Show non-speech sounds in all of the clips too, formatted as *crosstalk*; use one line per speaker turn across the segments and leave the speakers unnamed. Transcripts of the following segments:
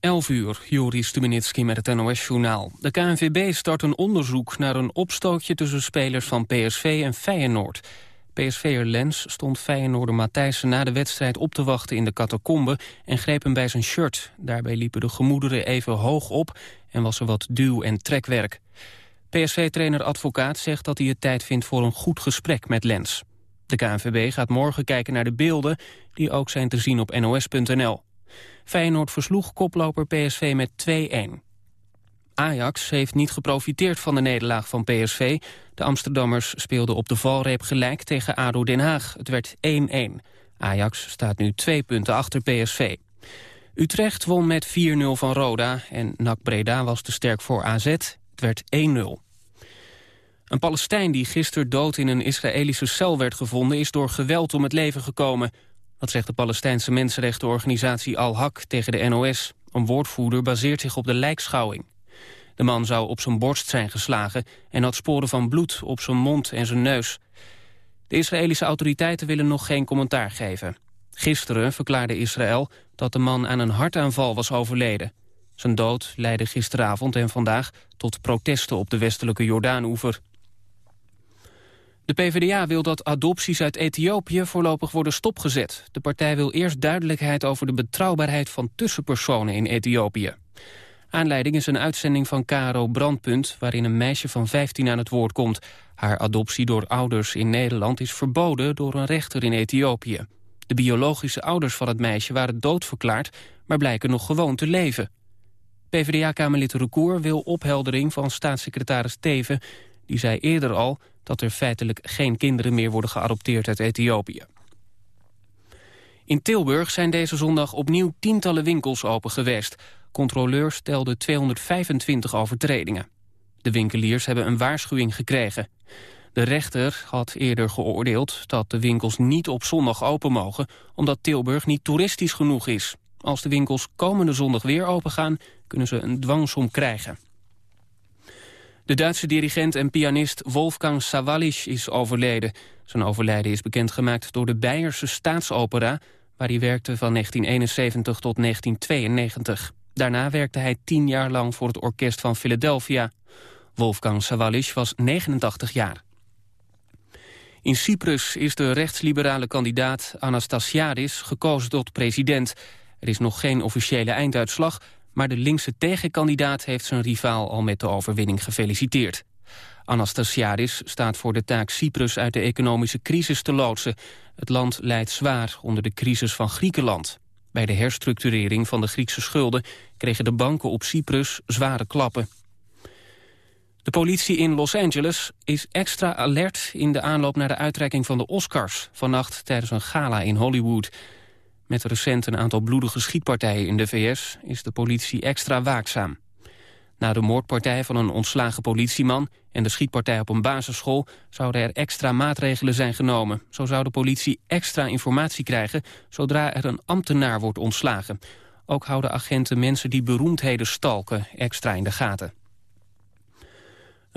11 uur, Juri Stubenitski met het NOS-journaal. De KNVB start een onderzoek naar een opstootje tussen spelers van PSV en Feyenoord. PSV'er Lens stond Feyenoorder Matthijssen na de wedstrijd op te wachten in de catacombe en greep hem bij zijn shirt. Daarbij liepen de gemoederen even hoog op en was er wat duw- en trekwerk. PSV-trainer Advocaat zegt dat hij het tijd vindt voor een goed gesprek met Lens. De KNVB gaat morgen kijken naar de beelden die ook zijn te zien op nos.nl. Feyenoord versloeg koploper PSV met 2-1. Ajax heeft niet geprofiteerd van de nederlaag van PSV. De Amsterdammers speelden op de valreep gelijk tegen ADO Den Haag. Het werd 1-1. Ajax staat nu twee punten achter PSV. Utrecht won met 4-0 van Roda en NAC Breda was te sterk voor AZ. Het werd 1-0. Een Palestijn die gisteren dood in een Israëlische cel werd gevonden... is door geweld om het leven gekomen. Dat zegt de Palestijnse mensenrechtenorganisatie Al-Haq tegen de NOS. Een woordvoerder baseert zich op de lijkschouwing. De man zou op zijn borst zijn geslagen en had sporen van bloed op zijn mond en zijn neus. De Israëlische autoriteiten willen nog geen commentaar geven. Gisteren verklaarde Israël dat de man aan een hartaanval was overleden. Zijn dood leidde gisteravond en vandaag tot protesten op de westelijke Jordaanoever. De PvdA wil dat adopties uit Ethiopië voorlopig worden stopgezet. De partij wil eerst duidelijkheid over de betrouwbaarheid van tussenpersonen in Ethiopië. Aanleiding is een uitzending van KRO Brandpunt... waarin een meisje van 15 aan het woord komt. Haar adoptie door ouders in Nederland is verboden door een rechter in Ethiopië. De biologische ouders van het meisje waren doodverklaard... maar blijken nog gewoon te leven. PvdA-kamerlid Recour wil opheldering van staatssecretaris Teven... die zei eerder al dat er feitelijk geen kinderen meer worden geadopteerd uit Ethiopië. In Tilburg zijn deze zondag opnieuw tientallen winkels open geweest. Controleurs telden 225 overtredingen. De winkeliers hebben een waarschuwing gekregen. De rechter had eerder geoordeeld dat de winkels niet op zondag open mogen... omdat Tilburg niet toeristisch genoeg is. Als de winkels komende zondag weer opengaan, kunnen ze een dwangsom krijgen. De Duitse dirigent en pianist Wolfgang Sawallisch is overleden. Zijn overlijden is bekendgemaakt door de Beierse Staatsopera... waar hij werkte van 1971 tot 1992. Daarna werkte hij tien jaar lang voor het orkest van Philadelphia. Wolfgang Sawallisch was 89 jaar. In Cyprus is de rechtsliberale kandidaat Anastasiadis gekozen tot president. Er is nog geen officiële einduitslag, maar de linkse tegenkandidaat heeft zijn rivaal al met de overwinning gefeliciteerd. Anastasiadis staat voor de taak Cyprus uit de economische crisis te loodsen. Het land leidt zwaar onder de crisis van Griekenland. Bij de herstructurering van de Griekse schulden kregen de banken op Cyprus zware klappen. De politie in Los Angeles is extra alert in de aanloop naar de uitreiking van de Oscars... vannacht tijdens een gala in Hollywood. Met recent een aantal bloedige schietpartijen in de VS is de politie extra waakzaam. Na de moordpartij van een ontslagen politieman en de schietpartij op een basisschool zouden er extra maatregelen zijn genomen. Zo zou de politie extra informatie krijgen zodra er een ambtenaar wordt ontslagen. Ook houden agenten mensen die beroemdheden stalken extra in de gaten.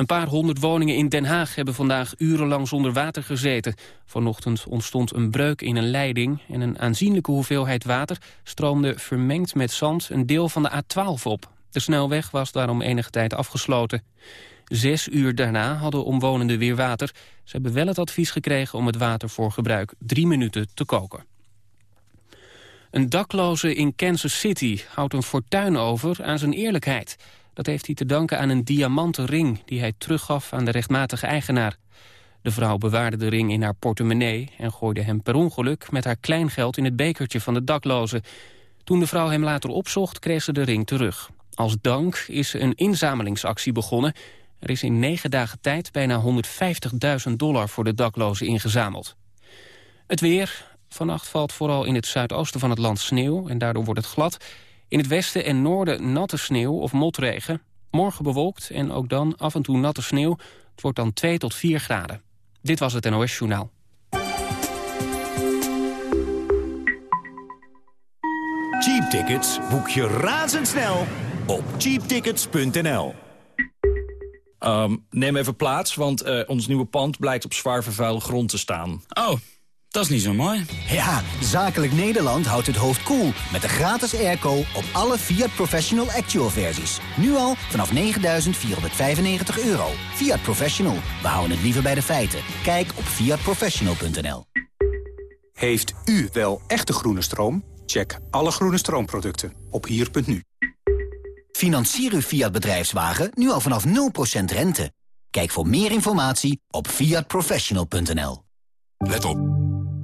Een paar honderd woningen in Den Haag hebben vandaag urenlang zonder water gezeten. Vanochtend ontstond een breuk in een leiding en een aanzienlijke hoeveelheid water stroomde vermengd met zand een deel van de A12 op. De snelweg was daarom enige tijd afgesloten. Zes uur daarna hadden omwonenden weer water. Ze hebben wel het advies gekregen om het water voor gebruik drie minuten te koken. Een dakloze in Kansas City houdt een fortuin over aan zijn eerlijkheid. Dat heeft hij te danken aan een diamanten ring die hij teruggaf aan de rechtmatige eigenaar. De vrouw bewaarde de ring in haar portemonnee en gooide hem per ongeluk met haar kleingeld in het bekertje van de dakloze. Toen de vrouw hem later opzocht, kreeg ze de ring terug. Als dank is een inzamelingsactie begonnen. Er is in negen dagen tijd bijna 150.000 dollar voor de daklozen ingezameld. Het weer. Vannacht valt vooral in het zuidoosten van het land sneeuw en daardoor wordt het glad. In het westen en noorden natte sneeuw of motregen. Morgen bewolkt en ook dan af en toe natte sneeuw. Het wordt dan 2 tot 4 graden. Dit was het NOS Journaal.
Cheap tickets boek je razendsnel op cheaptickets.nl.
Um, neem even plaats, want uh, ons nieuwe pand blijkt op zwaar vervuilde grond te staan.
Oh,
Dat is niet zo mooi.
Ja, Zakelijk Nederland houdt het hoofd koel cool met de gratis airco op alle Fiat Professional Actual versies. Nu al vanaf 9.495 euro. Fiat Professional, we houden het liever bij de feiten. Kijk op fiatprofessional.nl
Heeft u wel echte groene stroom? Check alle groene stroomproducten op hier.nu.
Financier uw Fiat bedrijfswagen nu al vanaf 0% rente. Kijk voor meer informatie op fiatprofessional.nl
Let op.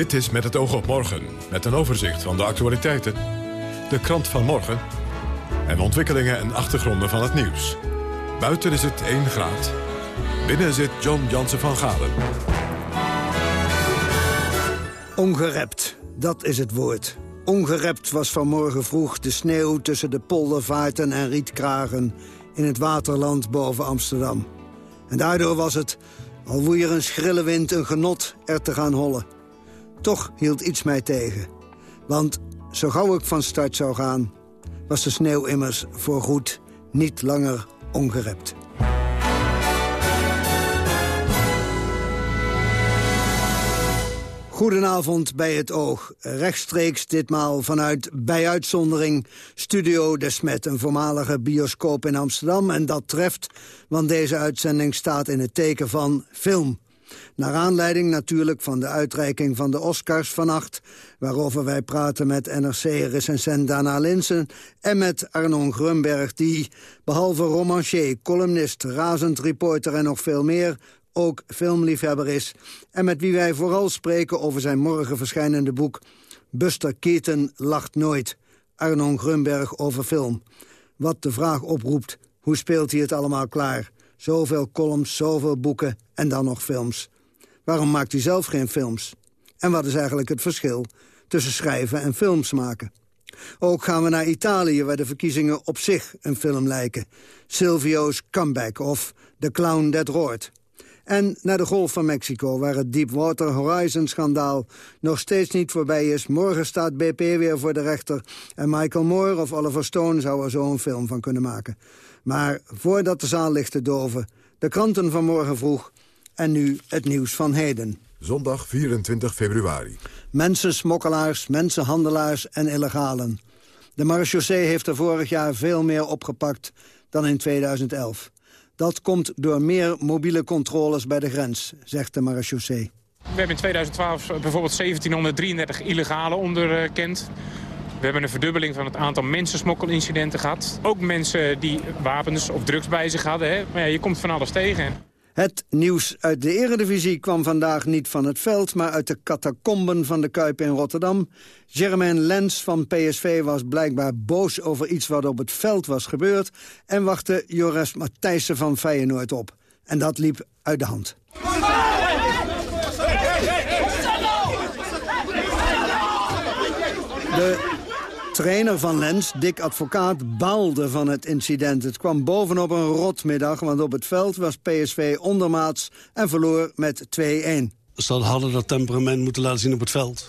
Dit is Met het oog op morgen, met een overzicht van de actualiteiten, de krant van morgen en ontwikkelingen en achtergronden van het nieuws. Buiten is het 1 graad. Binnen zit John Jansen van Galen.
Ongerept, dat is het woord. Ongerept was vanmorgen vroeg de sneeuw tussen de poldervaarten en rietkragen... in het waterland boven Amsterdam. En daardoor was het, al woei er een schrille wind, een genot er te gaan hollen. Toch hield iets mij tegen. Want zo gauw ik van start zou gaan... was de sneeuw immers voorgoed niet langer ongerept. Goedenavond bij het oog. Rechtstreeks ditmaal vanuit bij uitzondering Studio Desmet, een voormalige bioscoop in Amsterdam. En dat treft, want deze uitzending staat in het teken van film. Naar aanleiding natuurlijk van de uitreiking van de Oscars vannacht... waarover wij praten met NRC-recensent Dana Linsen... en met Arnon Grunberg, die, behalve romancier, columnist... razend reporter en nog veel meer, ook filmliefhebber is... en met wie wij vooral spreken over zijn morgen verschijnende boek... Buster Keaton lacht nooit. Arnon Grunberg over film. Wat de vraag oproept, hoe speelt hij het allemaal klaar? Zoveel columns, zoveel boeken en dan nog films. Waarom maakt hij zelf geen films? En wat is eigenlijk het verschil tussen schrijven en films maken? Ook gaan we naar Italië, waar de verkiezingen op zich een film lijken. Silvio's Comeback of The Clown That Roared. En naar de Golf van Mexico, waar het Deepwater Horizon-schandaal nog steeds niet voorbij is. Morgen staat BP weer voor de rechter. En Michael Moore of Oliver Stone zou er zo een film van kunnen maken. Maar voordat de zaal ligt te doven, de kranten van morgen vroeg... en nu het nieuws van heden.
Zondag 24 februari.
Mensensmokkelaars, mensenhandelaars en illegalen. De marechaussee heeft er vorig jaar veel meer opgepakt dan in 2011. Dat komt door meer mobiele controles bij de grens, zegt de marechaussee.
We hebben in 2012 bijvoorbeeld 1733 illegale onderkend. We hebben een verdubbeling van het aantal mensensmokkelincidenten gehad. Ook mensen die wapens of drugs bij zich hadden. Hè? Maar ja, je komt van alles tegen.
Het nieuws uit de eredivisie kwam vandaag niet van het veld... maar uit de catacomben van de Kuip in Rotterdam. Germain Lens van PSV was blijkbaar boos over iets wat op het veld was gebeurd... en wachtte Joris Matthijssen van Feyenoord op. En dat liep uit de hand. De trainer van Lens, Dick Advocaat, baalde van het incident. Het kwam bovenop een rotmiddag, want op het veld was PSV ondermaats... en verloor met 2-1.
Ze hadden dat temperament moeten laten zien op het veld.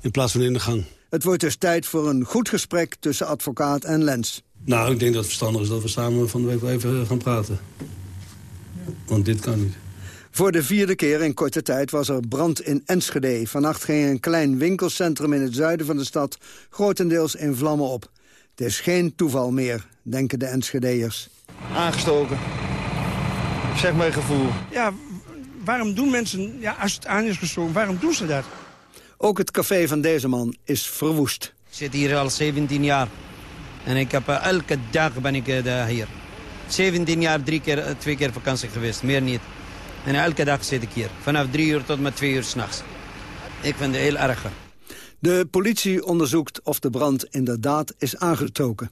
In plaats van in de gang.
Het wordt dus tijd voor een goed gesprek tussen advocaat en Lens.
Nou, ik denk dat het verstandig is dat we samen van de week wel even gaan praten. Want dit kan niet.
Voor de vierde keer in korte tijd was er brand in Enschede. Vannacht ging een klein winkelcentrum in het zuiden van de stad... grotendeels in vlammen op. Het is geen toeval meer, denken de Enschedeërs.
Aangestoken. Zeg mijn gevoel.
Ja, waarom doen mensen, ja, als het aan is gestoken, waarom doen ze dat?
Ook het café van deze man is verwoest. Ik
zit hier al 17 jaar. En ik heb uh, elke dag ben ik uh, hier. 17 jaar, drie keer, uh, twee keer vakantie geweest, meer niet. En elke dag zit ik hier. Vanaf drie uur tot met twee uur s'nachts. Ik vind het heel erg.
De politie onderzoekt of de brand inderdaad is aangestoken.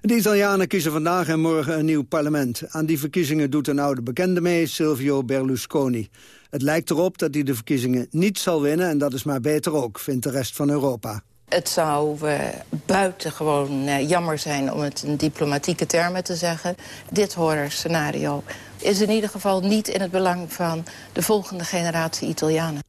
De Italianen kiezen vandaag en morgen een nieuw parlement. Aan die verkiezingen doet een oude bekende mee, Silvio Berlusconi. Het lijkt erop dat hij de verkiezingen niet zal winnen... en dat is maar beter ook, vindt de rest van Europa.
Het zou uh, buitengewoon uh, jammer zijn om het in diplomatieke termen te zeggen. Dit horrorscenario is in ieder geval niet in het belang van de volgende generatie Italianen.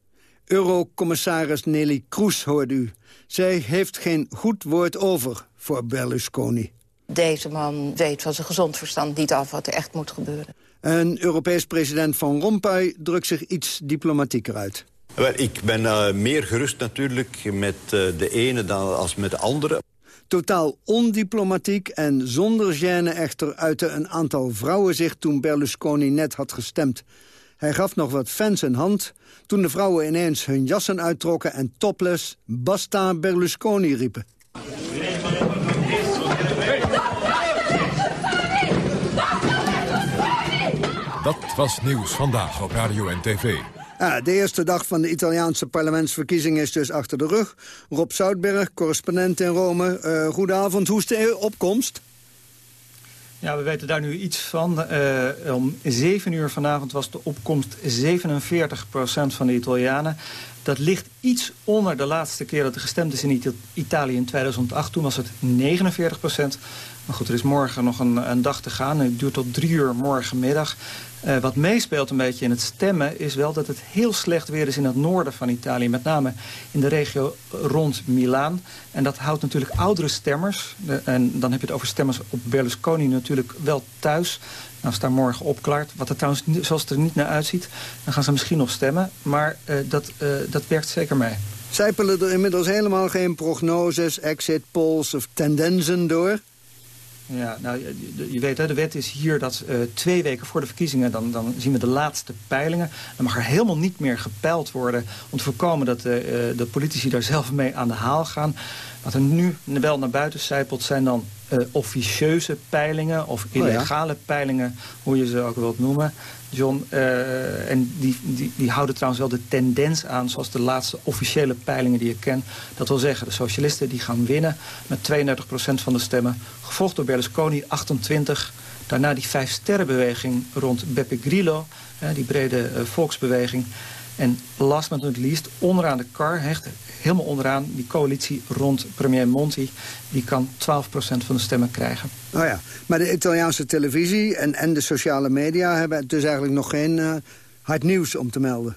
Eurocommissaris Nelly Kroes hoort u. Zij heeft geen goed woord over voor Berlusconi.
Deze man weet van zijn gezond verstand niet af wat er echt moet gebeuren.
En Europees president Van Rompuy drukt zich iets diplomatieker uit.
Wel, ik ben uh, meer gerust natuurlijk met uh, de ene dan als met de andere.
Totaal ondiplomatiek en zonder gêne echter uitte een aantal vrouwen zich toen Berlusconi net had gestemd. Hij gaf nog wat fans een hand toen de vrouwen ineens hun jassen uittrokken en topless Basta Berlusconi riepen.
Dat was nieuws vandaag op Radio en TV.
De eerste dag van de Italiaanse parlementsverkiezingen is dus achter de rug. Rob Zoutberg, correspondent in Rome. Uh, goedenavond, hoe is de opkomst?
Ja, we weten daar nu iets van. Uh, om 7 uur vanavond was de opkomst 47% van de Italianen. Dat ligt iets onder de laatste keer dat er gestemd is in Italië in 2008. Toen was het 49% Maar goed, er is morgen nog een, een dag te gaan. Het duurt tot drie uur morgenmiddag. Uh, wat meespeelt een beetje in het stemmen is wel dat het heel slecht weer is in het noorden van Italië. Met name in de regio rond Milaan. En dat houdt natuurlijk oudere stemmers. En dan heb je het over stemmers op Berlusconi natuurlijk wel thuis. Als het daar morgen opklaart, wat er trouwens zoals het er niet naar uitziet... dan gaan ze misschien nog stemmen. Maar uh, dat, uh, dat werkt zeker mee.
Zijpelen er inmiddels helemaal geen prognoses, exit polls of tendensen door?
Ja, nou, je, je weet, hè, de wet is hier dat uh, twee weken voor de verkiezingen... Dan, dan zien we de laatste peilingen. Dan mag er helemaal niet meer gepeild worden... om te voorkomen dat de, uh, de politici daar zelf mee aan de haal gaan. Wat er nu wel naar buiten zijpelt zijn dan uh, officieuze peilingen... of illegale oh ja. peilingen, hoe je ze ook wilt noemen. John, uh, en die, die, die houden trouwens wel de tendens aan... zoals de laatste officiële peilingen die ik ken. Dat wil zeggen, de socialisten die gaan winnen met 32% van de stemmen. Gevolgd door Berlusconi, 28. Daarna die vijf-sterrenbeweging rond Beppe Grillo, uh, die brede uh, volksbeweging. En last but not least, onderaan de kar, hecht, helemaal onderaan, die coalitie rond premier Monti... die kan 12% van de stemmen krijgen.
Oh ja, maar de Italiaanse televisie en, en de sociale media... hebben dus eigenlijk nog geen uh, hard nieuws om te melden.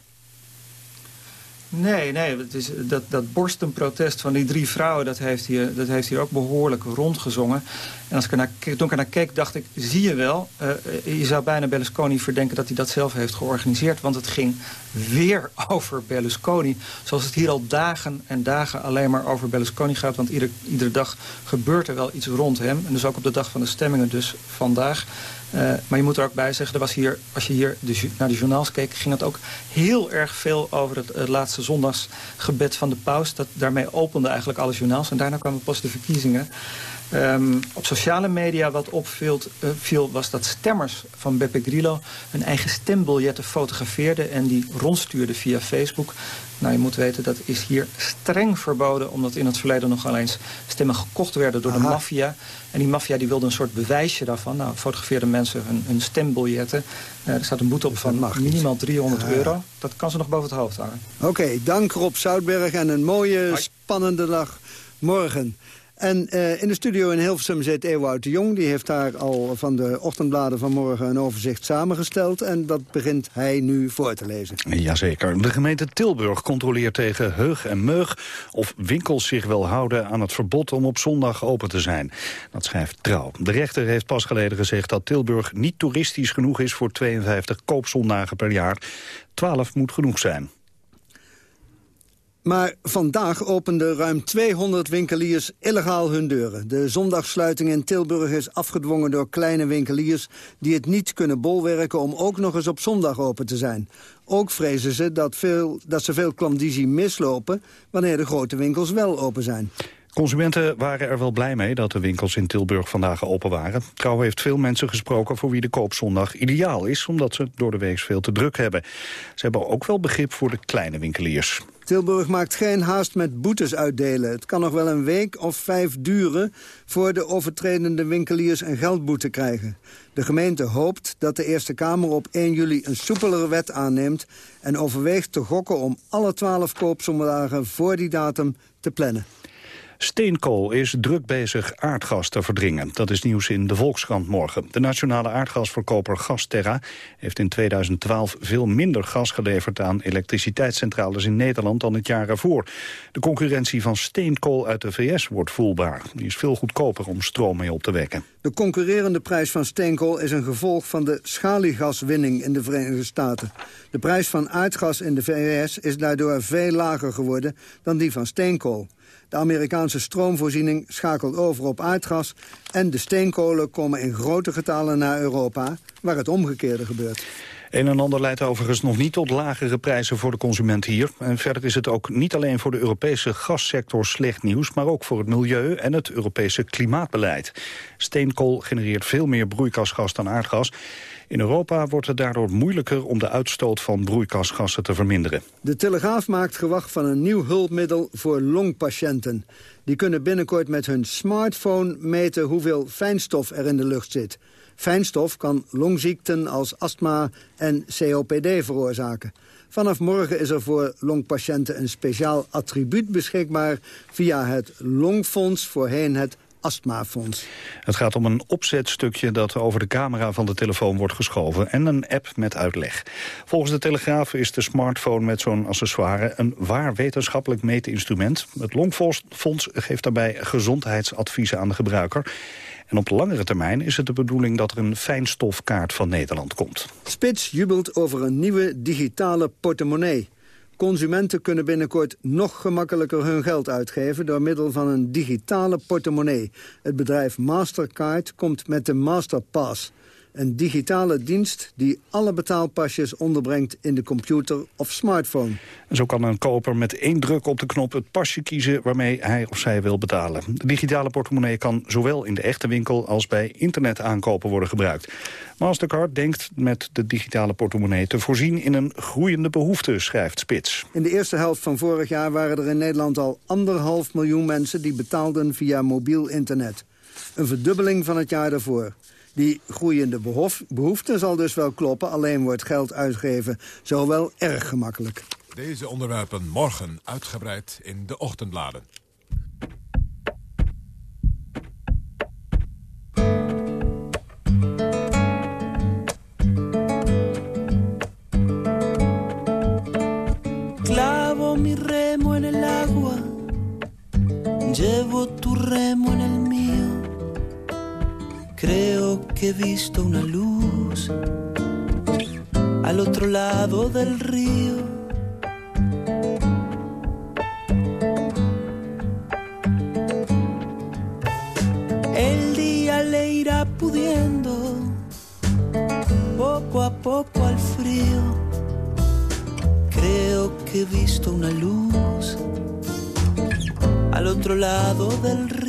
Nee, nee, het is, dat, dat borstenprotest van die drie vrouwen... Dat heeft, hier, dat heeft hier ook behoorlijk rondgezongen. En als ik er naar, toen ik er naar keek, dacht ik, zie je wel... Uh, je zou bijna Berlusconi verdenken dat hij dat zelf heeft georganiseerd. Want het ging weer *laughs* over Berlusconi. Zoals het hier al dagen en dagen alleen maar over Berlusconi gaat. Want ieder, iedere dag gebeurt er wel iets rond hem. En dus ook op de dag van de stemmingen dus vandaag... Uh, maar je moet er ook bij zeggen, er was hier, als je hier naar de journaals keek... ging het ook heel erg veel over het, laatste zondagsgebed van de paus. Dat, daarmee opende eigenlijk alle journaals. En daarna kwamen pas de verkiezingen. Um, op sociale media wat opviel uh, viel, was dat stemmers van Beppe Grillo... hun eigen stembiljetten fotografeerden en die rondstuurden via Facebook. Nou, je moet weten, dat is hier streng verboden... omdat in het verleden nogal eens stemmen gekocht werden door Aha. de maffia. En die maffia die wilde een soort bewijsje daarvan. Nou, fotografeerden mensen hun, hun stembiljetten. Uh, er staat een boete op van minimaal 300 ja. euro. Dat kan ze nog boven het hoofd hangen.
Oké, okay, dank Rob Zoutberg en een mooie, Hoi. spannende dag morgen. En uh, in de studio in Hilversum zit Ewout de Jong. Die heeft daar al van de ochtendbladen van morgen een overzicht samengesteld. En dat begint hij nu voor te lezen.
Jazeker. De gemeente Tilburg controleert tegen heug en meug... of winkels zich wel houden aan het verbod om op zondag open te zijn. Dat schrijft Trouw. De rechter heeft pas geleden gezegd dat Tilburg niet toeristisch genoeg is... voor 52 koopzondagen per jaar. 12 moet genoeg zijn.
Maar vandaag openden ruim 200 winkeliers illegaal hun deuren. De zondagssluiting in Tilburg is afgedwongen door kleine winkeliers... die het niet kunnen bolwerken om ook nog eens op zondag open te zijn. Ook vrezen ze dat, veel, dat ze veel klandizie mislopen... wanneer de grote winkels wel open zijn.
Consumenten waren er wel blij mee dat de winkels in Tilburg vandaag open waren. Trouw heeft veel mensen gesproken voor wie de koopzondag ideaal is... omdat ze door de week veel te druk hebben. Ze hebben ook wel begrip voor de kleine winkeliers.
Tilburg maakt geen haast met boetes uitdelen. Het kan nog wel een week of vijf duren... voor de overtredende winkeliers een geldboete krijgen. De gemeente hoopt dat de Eerste Kamer op 1 juli een soepelere wet aanneemt... en overweegt te gokken om alle twaalf koopzondagen voor die datum te plannen.
Steenkool is druk bezig aardgas te verdringen. Dat is nieuws in de Volkskrant morgen. De nationale aardgasverkoper Gasterra heeft in 2012 veel minder gas geleverd aan elektriciteitscentrales in Nederland dan het jaar ervoor. De concurrentie van steenkool uit de VS wordt voelbaar. Die is veel goedkoper om stroom mee op te wekken.
De concurrerende prijs van steenkool is een gevolg van de schaliegaswinning in de Verenigde Staten. De prijs van aardgas in de VS is daardoor veel lager geworden dan die van steenkool. De Amerikaanse stroomvoorziening schakelt over op aardgas... en de steenkolen komen in grote getalen naar Europa... waar het omgekeerde gebeurt.
Een en ander leidt overigens nog niet tot lagere prijzen voor de consument hier. En verder is het ook niet alleen voor de Europese gassector slecht nieuws... maar ook voor het milieu en het Europese klimaatbeleid. Steenkool genereert veel meer broeikasgas dan aardgas... In Europa wordt het daardoor moeilijker om de uitstoot van broeikasgassen te verminderen.
De Telegraaf maakt gewacht van een nieuw hulpmiddel voor longpatiënten. Die kunnen binnenkort met hun smartphone meten hoeveel fijnstof er in de lucht zit. Fijnstof kan longziekten als astma en COPD veroorzaken. Vanaf morgen is er voor longpatiënten een speciaal attribuut beschikbaar... via het Longfonds, voorheen het astmafonds.
Het gaat om een opzetstukje dat over de camera van de telefoon wordt geschoven... en een app met uitleg. Volgens de Telegraaf is de smartphone met zo'n accessoire... een waar wetenschappelijk meetinstrument. Het Longfonds geeft daarbij gezondheidsadviezen aan de gebruiker... En op langere termijn is het de bedoeling dat er een fijnstofkaart van Nederland komt.
Spits jubelt over een nieuwe digitale portemonnee. Consumenten kunnen binnenkort nog gemakkelijker hun geld uitgeven... door middel van een digitale portemonnee. Het bedrijf Mastercard komt met de Masterpass... Een digitale dienst die alle betaalpasjes onderbrengt in de computer of smartphone.
zo kan een koper met één druk op de knop het pasje kiezen waarmee hij of zij wil betalen. De digitale portemonnee kan zowel in de echte winkel als bij internetaankopen worden gebruikt. Mastercard denkt met de digitale portemonnee te voorzien in een groeiende behoefte, schrijft Spits.
In de eerste helft van vorig jaar waren er in Nederland al anderhalf miljoen mensen die betaalden via mobiel internet. Een verdubbeling van het jaar daarvoor. Die groeiende behoefte zal dus wel kloppen, alleen wordt geld uitgeven zo wel erg gemakkelijk.
Deze onderwerpen morgen uitgebreid in de ochtendbladen.
Clavo mi remo en el agua, llevo tu remo en el mío. Creo que he visto una luz al otro lado del río. El día le irá pudiendo poco a poco al frío. Creo que he visto una luz al otro lado del río.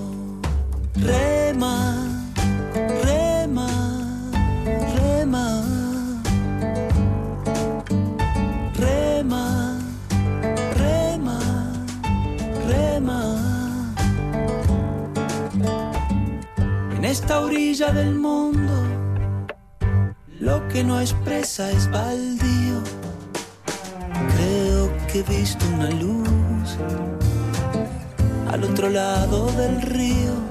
Del mundo, lo que no expresa es baldío. Creo que he visto una luz al otro lado del río.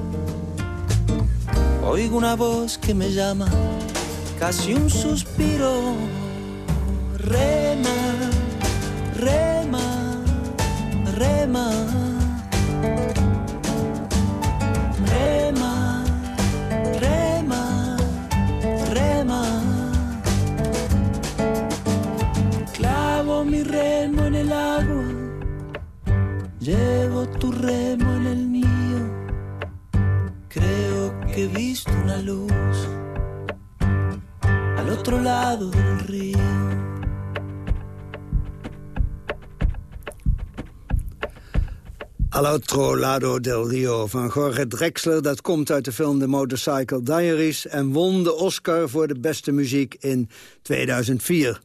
Oigo una voz que me llama, casi un suspiro. Al otro lado del
Rio van Jorge Drexler. Dat komt uit de film The Motorcycle Diaries... en won de Oscar voor de beste muziek in 2004.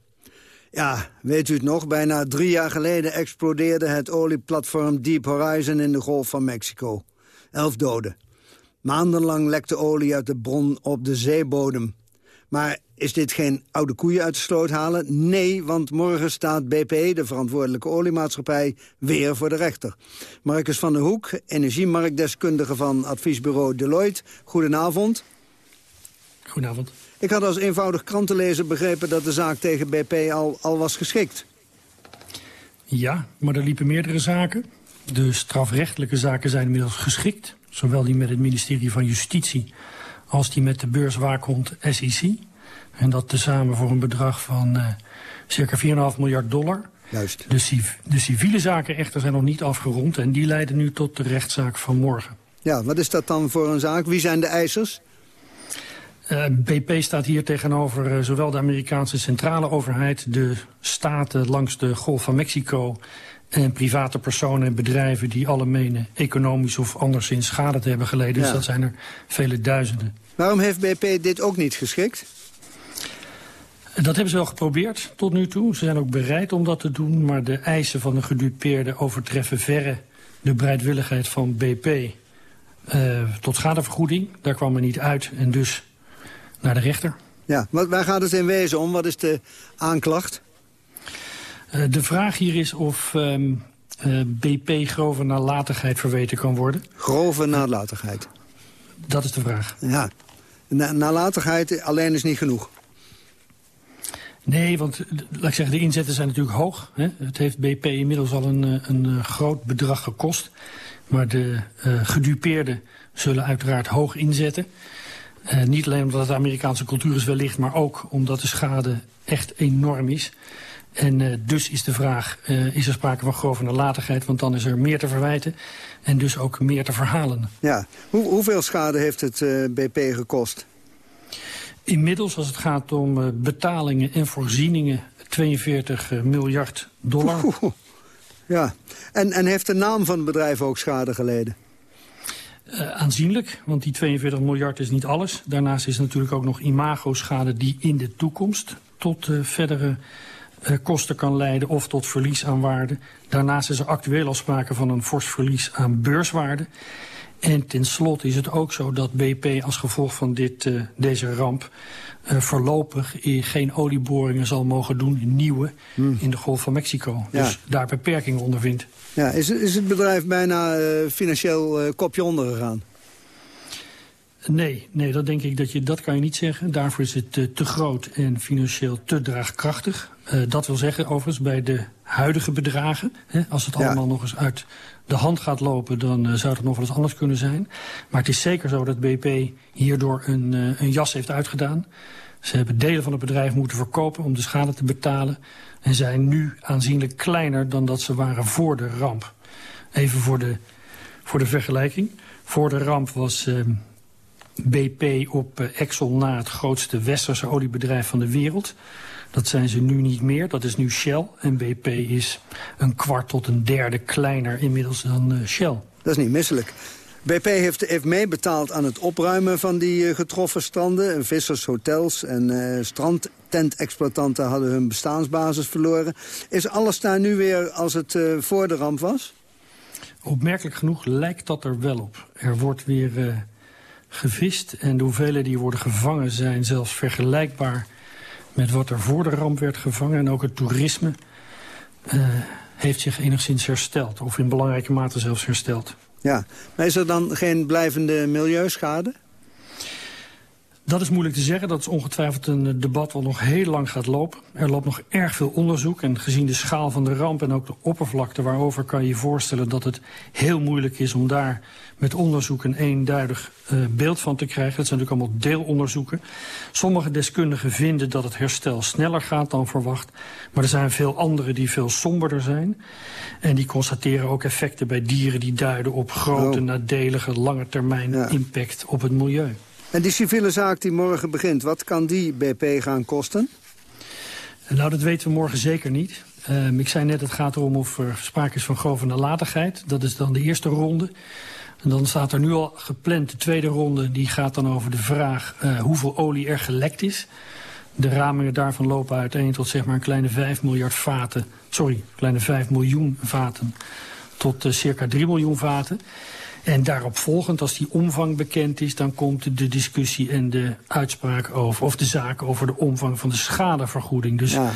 Ja, weet u het nog? Bijna drie jaar geleden explodeerde het olieplatform Deep Horizon... in de Golf van Mexico. Elf doden. Maandenlang lekte olie uit de bron op de zeebodem. Maar is dit geen oude koeien uit de sloot halen? Nee, want morgen staat BP, de verantwoordelijke oliemaatschappij, weer voor de rechter. Marcus van der Hoek, energiemarktdeskundige van adviesbureau Deloitte. Goedenavond.
Goedenavond.
Ik had als eenvoudig krantenlezer begrepen dat de zaak tegen BP al, al was geschikt.
Ja, maar er liepen meerdere zaken. De strafrechtelijke zaken zijn inmiddels geschikt. Zowel die met het ministerie van Justitie als die met de beurswaakhond SEC. En dat tezamen voor een bedrag van uh, circa 4,5 miljard dollar.
Juist.
De, civ de, civiele zaken echter zijn nog niet afgerond... en die leiden nu tot de rechtszaak van morgen.
Ja, wat is dat dan voor een zaak? Wie zijn de eisers?
Uh, BP staat hier tegenover uh, zowel de Amerikaanse centrale overheid... de staten langs de Golf van Mexico... en private personen en bedrijven die alle menen... economisch of anderszins schade te hebben geleden. Ja. Dus dat zijn er vele duizenden.
Waarom heeft BP dit ook niet geschikt?
Dat hebben ze wel geprobeerd tot nu toe. Ze zijn ook bereid om dat te doen. Maar de eisen van de gedupeerde overtreffen verre de bereidwilligheid van BP... Uh, tot schadevergoeding. Daar kwam er niet uit en dus naar de rechter.
Ja, waar gaat het in wezen om? Wat is de aanklacht?
Uh, de vraag hier is of um, uh, BP grove nalatigheid verweten kan worden.
Grove nalatigheid?
Dat is de vraag.
Ja, Na nalatigheid alleen is niet genoeg.
Nee, want laat ik zeggen, de inzetten zijn natuurlijk hoog. Hè? Het heeft BP inmiddels al een, een groot bedrag gekost. Maar de uh, gedupeerden zullen uiteraard hoog inzetten. Uh, niet alleen omdat het de Amerikaanse cultuur is wellicht... maar ook omdat de schade echt enorm is. En uh, dus is de vraag, uh, is er sprake van grove nalatigheid... want dan is er meer te verwijten en dus ook meer te verhalen.
Ja, Hoe, hoeveel schade heeft het BP gekost?
Inmiddels, als het gaat om uh, betalingen en voorzieningen... 42 uh, miljard dollar.
Oeh, ja, en, en heeft de naam van het bedrijf ook schade geleden?
Uh, aanzienlijk, want die 42 miljard is niet alles. Daarnaast is natuurlijk ook nog imago-schade die in de toekomst... tot verdere kosten kan leiden of tot verlies aan waarde. Daarnaast is er actueel al sprake van een fors verlies aan beurswaarde... En tenslotte is het ook zo dat BP als gevolg van dit, uh, deze ramp... Uh, voorlopig geen olieboringen zal mogen doen, nieuwe, hmm. in de Golf van Mexico. Ja. Dus daar beperkingen onder vindt.
Ja, is, is het bedrijf bijna uh, financieel kopje onder gegaan?
Nee, nee, dat denk ik dat je, dat kan je niet zeggen. Daarvoor is het te groot en financieel te draagkrachtig. dat wil zeggen, overigens, bij de huidige bedragen... Hè, als het ja. allemaal nog eens uit de hand gaat lopen... dan uh, zou het nog wel eens anders kunnen zijn. Maar het is zeker zo dat BP hierdoor een, uh, een jas heeft uitgedaan. Ze hebben delen van het bedrijf moeten verkopen om de schade te betalen... en zijn nu aanzienlijk kleiner dan dat ze waren voor de ramp. Even voor de, voor de vergelijking. Voor de ramp was uh, BP op Exxon na het grootste westerse oliebedrijf van de wereld... Dat zijn ze nu niet meer. Dat is nu Shell. En BP is een kwart tot een derde kleiner inmiddels dan uh, Shell.
Dat is niet misselijk. BP heeft, heeft meebetaald aan het opruimen van die uh, getroffen stranden. Vissers, hotels en uh, strandtentexploitanten hadden hun bestaansbasis verloren. Is alles daar nu weer als het uh, voor de ramp was?
Opmerkelijk genoeg lijkt dat er wel op. Er wordt weer gevist. En de hoeveelheden die worden gevangen zijn zelfs vergelijkbaar... met wat er voor de ramp werd gevangen. En ook het toerisme uh, heeft zich enigszins hersteld. Of in belangrijke mate zelfs hersteld.
Ja, maar is er dan geen blijvende milieuschade?
Dat is moeilijk te zeggen. Dat is ongetwijfeld een eh, debat wat nog heel lang gaat lopen. Er loopt nog erg veel onderzoek. En gezien de schaal van de ramp en ook de oppervlakte waarover... kan je je voorstellen dat het heel moeilijk is om daar met onderzoek een eenduidig uh, beeld van te krijgen. Dat zijn natuurlijk allemaal deelonderzoeken. Sommige deskundigen vinden dat het herstel sneller gaat dan verwacht. Maar er zijn veel anderen die veel somberder zijn. En die constateren ook effecten bij dieren die duiden op grote, oh. nadelige, lange termijn ja. impact op het milieu.
En die civiele zaak die morgen begint, wat kan die BP gaan kosten?
Nou, dat weten we morgen zeker niet. Uh, ik zei net, het gaat erom of er sprake is van grove nalatigheid. Dat is dan de eerste ronde. En dan staat er nu al gepland de tweede ronde. Die gaat dan over de vraag uh, hoeveel olie er gelekt is. De ramingen daarvan lopen uiteen tot zeg maar een kleine 5 miljard vaten. Sorry, kleine 5 miljoen vaten. Tot uh, circa 3 miljoen vaten. En daarop volgend, als die omvang bekend is... dan komt de discussie en de uitspraak over... of de zaak over de omvang van de schadevergoeding. Dus ja.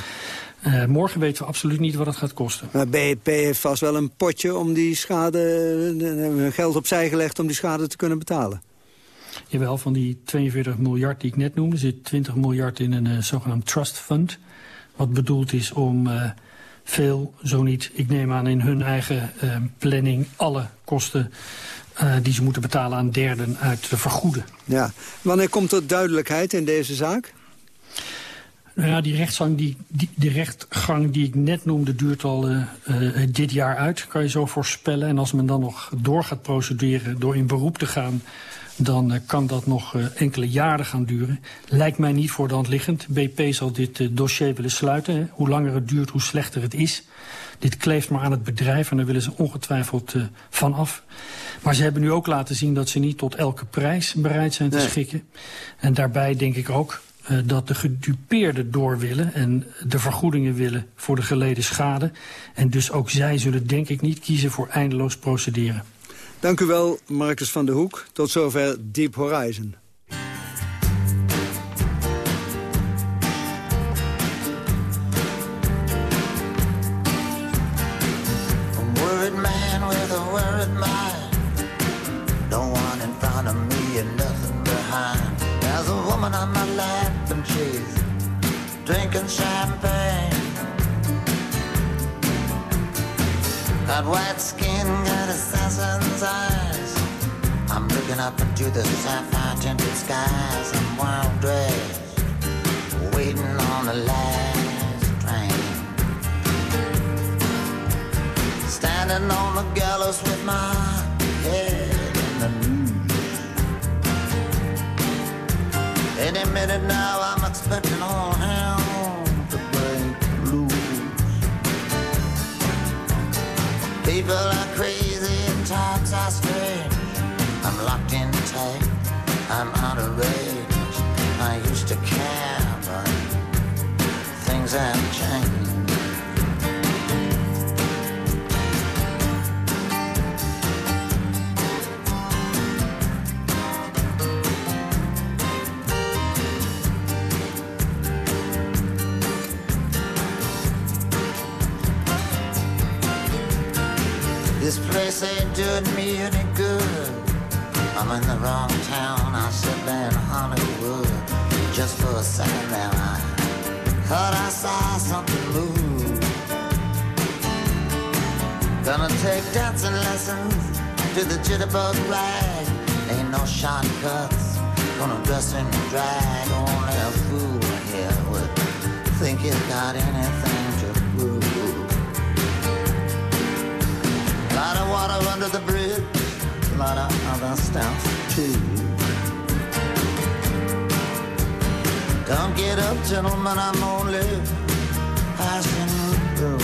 uh, morgen weten we absoluut niet wat het gaat kosten.
Maar BP heeft vast wel een potje om die schade... geld opzij gelegd om die schade te kunnen betalen.
Jawel, van die 42 miljard die ik net noemde... zit 20 miljard in een uh, zogenaamd trust fund... wat bedoeld is om... Uh, veel, zo niet, ik neem aan in hun eigen planning... alle kosten uh, die ze moeten betalen aan derden uit te vergoeden.
Ja. Wanneer komt er duidelijkheid in deze zaak?
Nou ja, die rechtsgang die, die, de rechtgang die ik net noemde duurt al uh, uh, dit jaar uit, kan je zo voorspellen. En als men dan nog door gaat procederen door in beroep te gaan dan uh, kan dat nog enkele jaren gaan duren. Lijkt mij niet voor de hand liggend. BP zal dit dossier willen sluiten. Hè. Hoe langer het duurt, hoe slechter het is. Dit kleeft maar aan het bedrijf en daar willen ze ongetwijfeld van af. Maar ze hebben nu ook laten zien dat ze niet tot elke prijs bereid zijn te nee. schikken. En daarbij denk ik ook dat de gedupeerden door willen en de vergoedingen willen voor de geleden schade. En dus ook zij zullen denk ik niet kiezen voor eindeloos procederen.
Dank u wel, Marcus van der Hoek. Tot zover Deep Horizon.
Champagne. Got white skin, got assassin's eyes. I'm looking up into the sapphire tinted skies. I'm wild dressed, waiting on the last train. Standing on the gallows with my head in the news. Any minute now, I'm expecting all hell. People are crazy and times are strange. I'm locked in tight, I'm out of range. I used to care, but things have changed. This ain't doing me any good. I'm in the wrong town. I should be in Hollywood. Just for a second there, I thought I saw something move. Gonna take dancing lessons to the jitterbug rag. Ain't no shortcuts. Gonna dress in drag. Only a fool here would think he's got anything water under the bridge, a lot of other stuff too. Don't get up, gentlemen, I'm only passing through.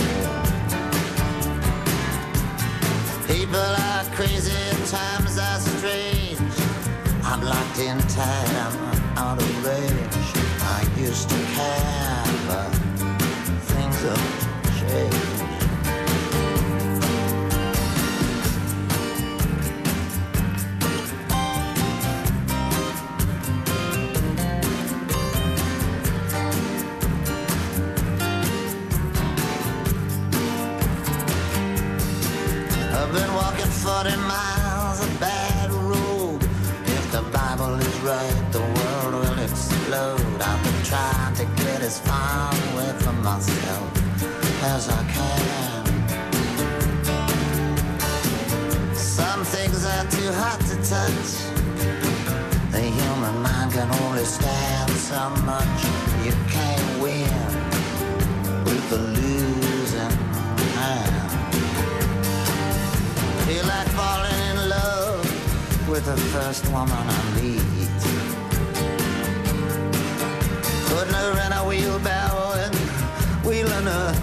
People are crazy, times are strange. I'm locked in tight, I'm out of range. I used to care, but things have changed. 40 miles of bad road. If the Bible is right, the world will explode. I've been trying to get as far away from myself as I can. Some things are too hot to touch. The human mind can only stand so much. You can't win with the losing with the first woman I meet. Putting her in a wheelbarrow and wheeling her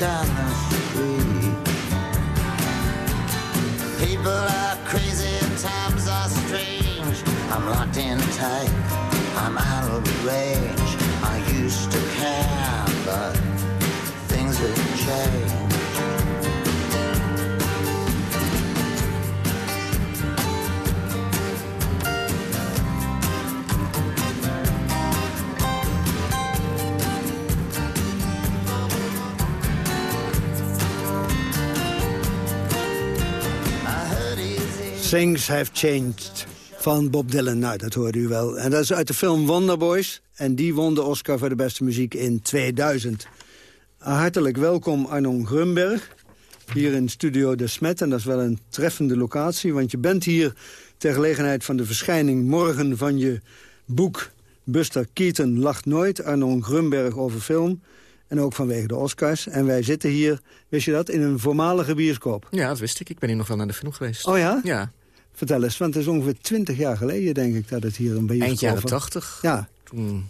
down the street. People are crazy and times are strange. I'm locked in tight, I'm out of range. I used to care, but things have changed.
Things Have Changed van Bob Dylan. Nou, dat hoorde u wel. En dat is uit de film Wonderboys. En die won de Oscar voor de beste muziek in 2000. Hartelijk welkom Arnon Grunberg. Hier in Studio De Smet. En dat is wel een treffende locatie. Want je bent hier ter gelegenheid van de verschijning morgen van je boek... Buster Keaton lacht nooit. Arnon Grunberg over film. En ook vanwege de Oscars. En wij zitten hier, wist je dat, in een voormalige bioscoop.
Ja, dat wist ik. Ik ben hier nog wel naar de film geweest.
Oh ja?
Ja.
Vertel eens, want het is ongeveer twintig jaar geleden, denk ik, dat het hier een bioscoop
Eind jaren
was.
tachtig.
Ja.
Toen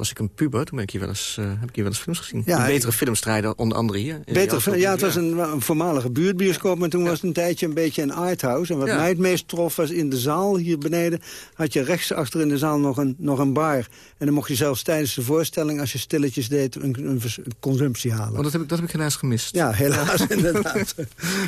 was ik een puber. Toen ben ik hier wel eens, eh, heb ik hier wel eens films gezien.
Ja,
De betere filmstrijder, onder andere hier. in de
Beter,
bioscoop.
ja, het was een, een voormalige buurtbioscoop, maar toen was het een tijdje een beetje een arthouse. En wat
Ja.
mij het meest trof was in de zaal hier beneden, had je rechts achter in de zaal nog een, nog een bar. En dan mocht je zelfs tijdens de voorstelling, als je stilletjes deed, een, een, vers- een consumptie halen.
Want dat heb, ik, dat heb ik helaas gemist.
Ja, helaas *laughs* inderdaad.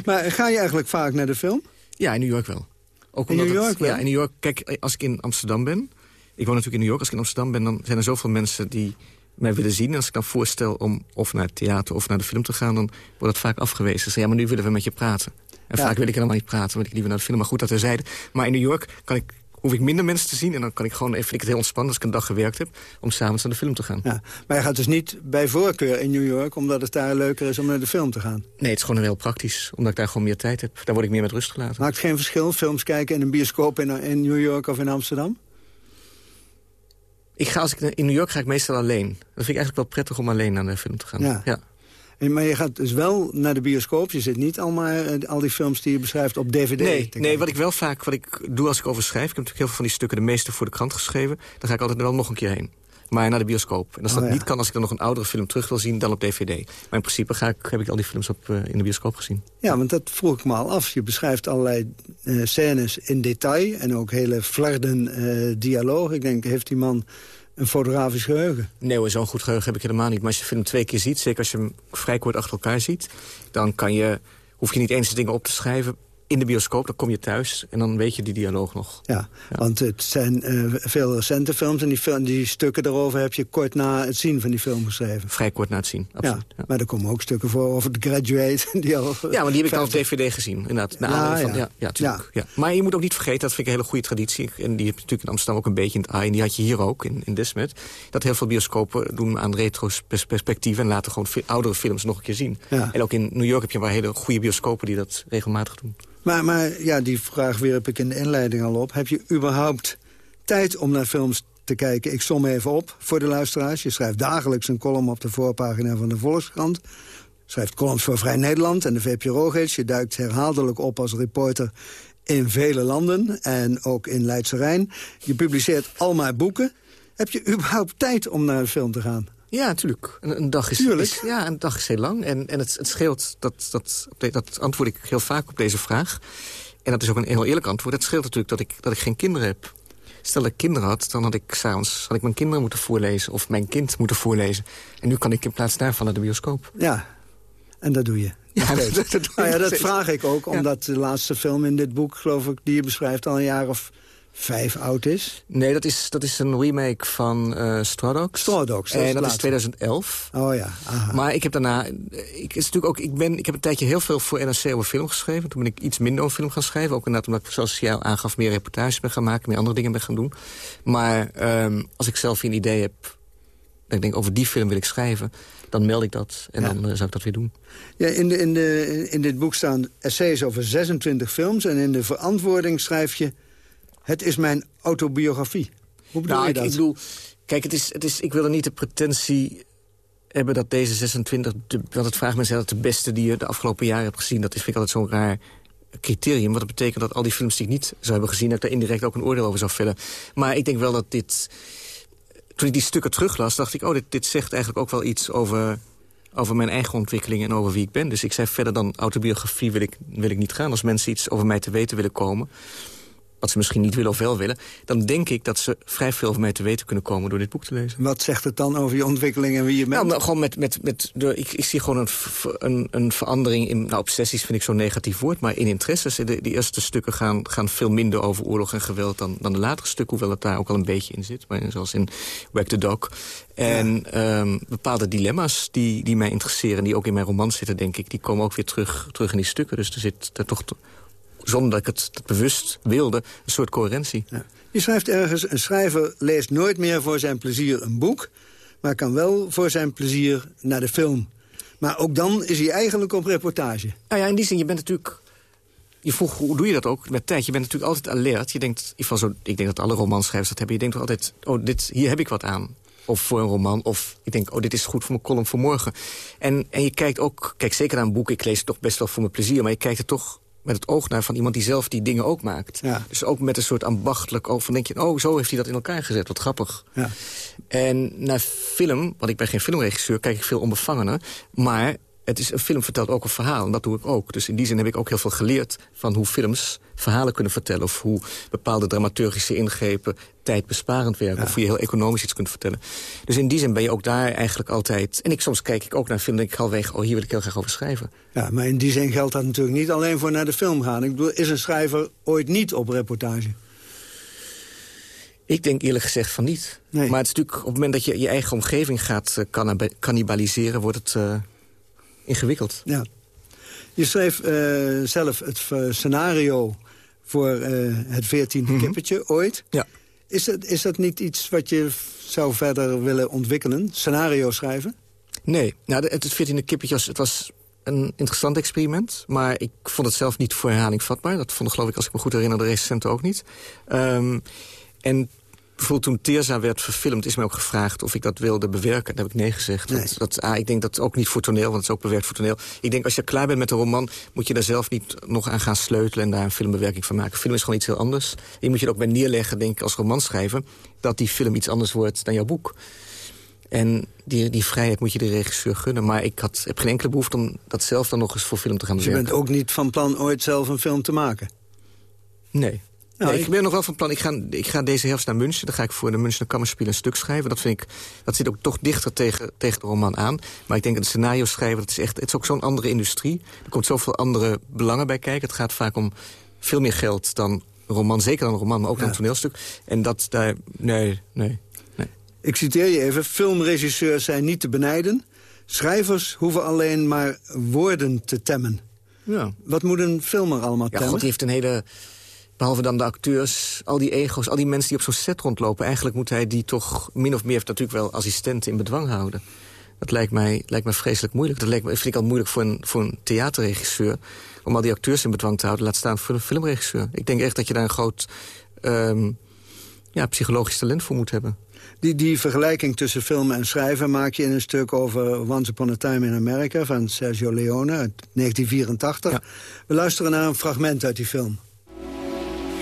maar ga je eigenlijk vaak naar de film?
Ja, in New York wel. Ook
In New
het-
York wel?
Ja, in New York. Kijk, als ik in Amsterdam ben... Ik woon natuurlijk in New York. Als ik in Amsterdam ben, dan zijn er zoveel mensen die mij willen zien. En als ik dan voorstel om of naar het theater of naar de film te gaan... dan wordt dat vaak afgewezen. Ze zeggen, ja, maar nu willen we met je praten. En
Ja.
vaak wil ik helemaal niet praten, wil ik liever naar de film. Maar goed, dat terzijde. Maar in New York kan ik, hoef ik minder mensen te zien... en dan kan ik gewoon even, vind ik het heel ontspannen als ik een dag gewerkt heb... om s'avonds naar de film te gaan.
Ja. Maar je gaat dus niet bij voorkeur in New York, omdat het daar leuker is om naar de film te gaan.
Nee, het is gewoon heel praktisch. Omdat ik daar gewoon meer tijd heb. Daar word ik meer met rust gelaten.
Maakt geen verschil, films kijken in een bioscoop in, in New York of in Amsterdam?
Ik ga, als ik in New York ga ik meestal alleen. Dat vind ik eigenlijk wel prettig om alleen naar de film te gaan.
Ja.
ja.
En, maar je gaat dus wel naar de bioscoop. Je zit niet allemaal eh, al die films die je beschrijft op DVD.
Nee, nee, wat ik wel vaak wat ik doe als ik over schrijf... ik heb natuurlijk heel veel van die stukken de meeste voor de krant geschreven... dan ga ik altijd wel nog een keer heen. Maar naar de bioscoop. En als
Oh,
dat
ja.
niet kan, als ik dan nog een oudere film terug wil zien... dan op DVD. Maar in principe ga ik, heb ik al die films op, eh, in de bioscoop gezien.
Ja, want dat vroeg ik me al af. Je beschrijft allerlei eh, scènes in detail en ook hele flarden eh dialoog. Ik denk, heeft die man een fotografisch geheugen?
Nee zo'n goed geheugen heb ik helemaal niet. Maar als je de film twee keer ziet, zeker als je hem vrij kort achter elkaar ziet... dan kan je, hoef je niet eens de dingen op te schrijven in de bioscoop. Dan kom je thuis en dan weet je die dialoog nog.
Ja, want het zijn eh, veel recente films... en die, film, die stukken daarover heb je kort na het zien van die film geschreven.
Vrij kort na het zien, absoluut.
Ja, maar er komen ook stukken voor over The Graduate. Die al,
Ja, maar die heb ik dan op
50
DVD gezien. Inderdaad.
Ja,
van,
ja.
ja. Ja, tuurlijk, ja. Maar je moet ook niet vergeten, dat vind ik een hele goede traditie. En die heb je natuurlijk in Amsterdam ook een beetje in het eye. En die had je hier ook, in, in Desmet. Dat heel veel bioscopen doen aan retro-perspectieven... en laten gewoon oudere films nog een keer zien.
Ja.
En ook in New York heb je wel hele goede bioscopen... die dat regelmatig doen.
Maar, maar ja, die vraag wierp ik in de inleiding al op. Heb je überhaupt tijd om naar films te kijken? Ik som even op voor de luisteraars. Je schrijft dagelijks een column op de voorpagina van de Volkskrant. Schrijft columns voor Vrij Nederland en de VPRO-gids. Je duikt herhaaldelijk op als reporter in vele landen en ook in Leidse Rijn. Je publiceert al maar boeken. Heb je überhaupt tijd om naar een film te gaan?
Ja, natuurlijk. Een, een dag is, ja, een dag is heel lang. En, en het, het scheelt, dat, dat, dat antwoord ik heel vaak op deze vraag. En dat is ook een heel eerlijk antwoord. Het scheelt natuurlijk dat ik, dat ik geen kinderen heb. Stel dat ik kinderen had, dan had ik s'avonds had ik mijn kinderen moeten voorlezen... of mijn kind moeten voorlezen. En nu kan ik in plaats daarvan naar de bioscoop.
Ja, en dat doe je.
Ja, *laughs* dat- dat doe
nou ja, dat vraag ik ook, omdat de laatste film in dit boek, geloof ik, die je beschrijft al een jaar of vijf oud is?
Nee, dat is, dat is een remake van uh, Straw Dogs.
Straw Dogs, dat
En
is
dat is
later.
2011.
Oh ja, aha.
Maar ik heb daarna... Ik, is natuurlijk ook, ik, ben, ik heb een tijdje heel veel voor NRC over film geschreven. Toen ben ik iets minder over film gaan schrijven. Ook inderdaad omdat ik, zoals jij al aangaf, meer reportages ben gaan maken. Meer andere dingen ben gaan doen. Maar ehm, als ik zelf een idee heb... dat ik denk, over die film wil ik schrijven... dan meld ik dat en dan eh, zou ik dat weer doen.
Ja, in, de, in, de, in dit boek staan essays over 26 films... en in de verantwoording schrijf je... het is mijn autobiografie. Hoe bedoel
nou,
je
ik,
dat?
ik bedoel, kijk, het is, het is, ik wil er niet de pretentie hebben dat deze 26... De, want het vraagt mensen dat de beste die je de afgelopen jaren hebt gezien... dat is, vind ik altijd zo'n raar criterium. Want dat betekent dat al die films die ik niet zou hebben gezien... dat ik daar indirect ook een oordeel over zou vellen. Maar ik denk wel dat dit... Toen ik die stukken teruglas, dacht ik... oh, dit, dit zegt eigenlijk ook wel iets over, over mijn eigen ontwikkeling... en over wie ik ben. Dus ik zei verder dan autobiografie wil ik, wil ik niet gaan. Als mensen iets over mij te weten willen komen wat ze misschien niet willen of wel willen... dan denk ik dat ze vrij veel over mij te weten kunnen komen door dit boek te lezen.
Wat zegt het dan over je ontwikkeling en wie je bent?
Nou, gewoon met, met, met de, ik, ik zie gewoon een, een, een verandering in... Nou, obsessies vind ik zo'n negatief woord, maar in interesses. De, de eerste stukken gaan, gaan veel minder over oorlog en geweld dan, dan de latere stukken... hoewel het daar ook al een beetje in zit, maar zoals in Whack the Dog. En ehm, bepaalde dilemma's die, die mij interesseren, die ook in mijn roman zitten, denk ik... die komen ook weer terug, terug in die stukken. Dus er zit er toch, zonder dat ik het, bewust wilde, een soort coherentie.
Je schrijft ergens, een schrijver leest nooit meer voor zijn plezier een boek... maar kan wel voor zijn plezier naar de film. Maar ook dan is hij eigenlijk op reportage.
Nou ja, in die zin, je bent natuurlijk... Je vroeg, hoe doe je dat ook met tijd? Je bent natuurlijk altijd alert. Je denkt, geval zo, ik denk dat alle romanschrijvers dat hebben. Je denkt toch altijd, oh, dit, hier heb ik wat aan. Of voor een roman. Of ik denk, oh, dit is goed voor mijn column voor morgen. En, en je kijkt ook, kijk zeker naar een boek. Ik lees het toch best wel voor mijn plezier. Maar je kijkt er toch met het oog naar van iemand die zelf die dingen ook maakt.
Ja.
Dus ook met een soort ambachtelijk oog van denk je... oh, zo heeft hij dat in elkaar gezet, wat grappig.
Ja.
En naar film, want ik ben geen filmregisseur... kijk ik veel onbevangener. Maar het is, een film vertelt ook een verhaal, en dat doe ik ook. Dus in die zin heb ik ook heel veel geleerd van hoe films verhalen kunnen vertellen... of hoe bepaalde dramaturgische ingrepen tijdbesparend werken... of hoe je heel economisch iets kunt vertellen. Dus in die zin ben je ook daar eigenlijk altijd... en ik, soms kijk ik ook naar een film en denk ik halverwege... oh, hier wil ik heel graag over schrijven.
Ja, maar in die zin geldt dat natuurlijk niet alleen voor naar de film gaan. Ik bedoel, is een schrijver ooit niet op reportage?
Ik denk eerlijk gezegd van niet. Maar het is natuurlijk op het moment dat je je eigen omgeving gaat uh, cannib cannibaliseren... wordt het uh, ingewikkeld.
Ja. Je schreef uh, zelf het scenario voor het veertiende mm -hmm. kippetje ooit.
Ja.
Is dat, is dat niet iets wat je zou verder willen ontwikkelen? Scenario schrijven?
Nee, nou, het veertiende kippetje was, het was een interessant experiment. Maar ik vond het zelf niet voor herhaling vatbaar. Dat vonden geloof ik, als ik me goed herinner, de recensenten ook niet. Um, en bijvoorbeeld toen Teerza werd verfilmd... is mij ook gevraagd of ik dat wilde bewerken. Daar heb ik nee gezegd.
Nee.
Dat, dat, ah, ik denk dat ook niet voor toneel, want het is ook bewerkt voor toneel. Ik denk als je klaar bent met een roman... moet je daar zelf niet nog aan gaan sleutelen... en daar een filmbewerking van maken. Film is gewoon iets heel anders. Je moet je er ook bij neerleggen, denk ik, als romanschrijver... dat die film iets anders wordt dan jouw boek. En die, die vrijheid moet je de regisseur gunnen. Maar ik had, heb geen enkele behoefte om dat zelf dan nog eens voor film te gaan
dus je
bewerken.
bent ook niet van plan ooit zelf een film te maken?
Nee. Nou, ik ben nog wel van plan. Ik ga, ik ga deze herfst naar München. Dan ga ik voor de Münchner Kammerspiel een stuk schrijven. Dat, vind ik, dat zit ook toch dichter tegen, tegen de roman aan. Maar ik denk dat het scenario schrijven, dat is echt, het is ook zo'n andere industrie. Er komt zoveel andere belangen bij kijken. Het gaat vaak om veel meer geld dan een roman. Zeker dan een roman, maar ook dan een toneelstuk. En dat daar, nee, nee, nee.
Ik citeer je even. Filmregisseurs zijn niet te benijden. Schrijvers hoeven alleen maar woorden te temmen.
Ja.
Wat moet een filmer allemaal
ja,
temmen?
God, die heeft een hele... Behalve dan de acteurs, al die ego's, al die mensen die op zo'n set rondlopen... eigenlijk moet hij die toch min of meer, heeft natuurlijk wel assistenten in bedwang houden. Dat lijkt mij, lijkt mij vreselijk moeilijk. Dat lijkt me, vind ik al moeilijk voor een, voor een theaterregisseur... om al die acteurs in bedwang te houden, laat staan voor een filmregisseur. Ik denk echt dat je daar een groot um, ja, psychologisch talent voor moet hebben.
Die, die vergelijking tussen film en schrijven maak je in een stuk over Once Upon a Time in America... van Sergio Leone uit 1984. Ja. We luisteren naar een fragment uit die film.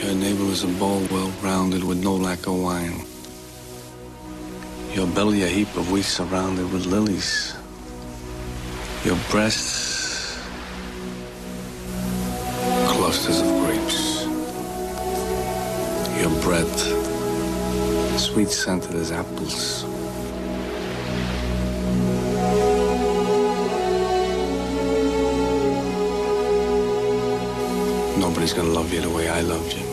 Your navel is a ball well rounded with no lack of wine. Your belly a heap of wheat surrounded with lilies. Your breasts clusters of grapes. Your breath sweet scented as apples. Nobody's gonna love you the way I loved you.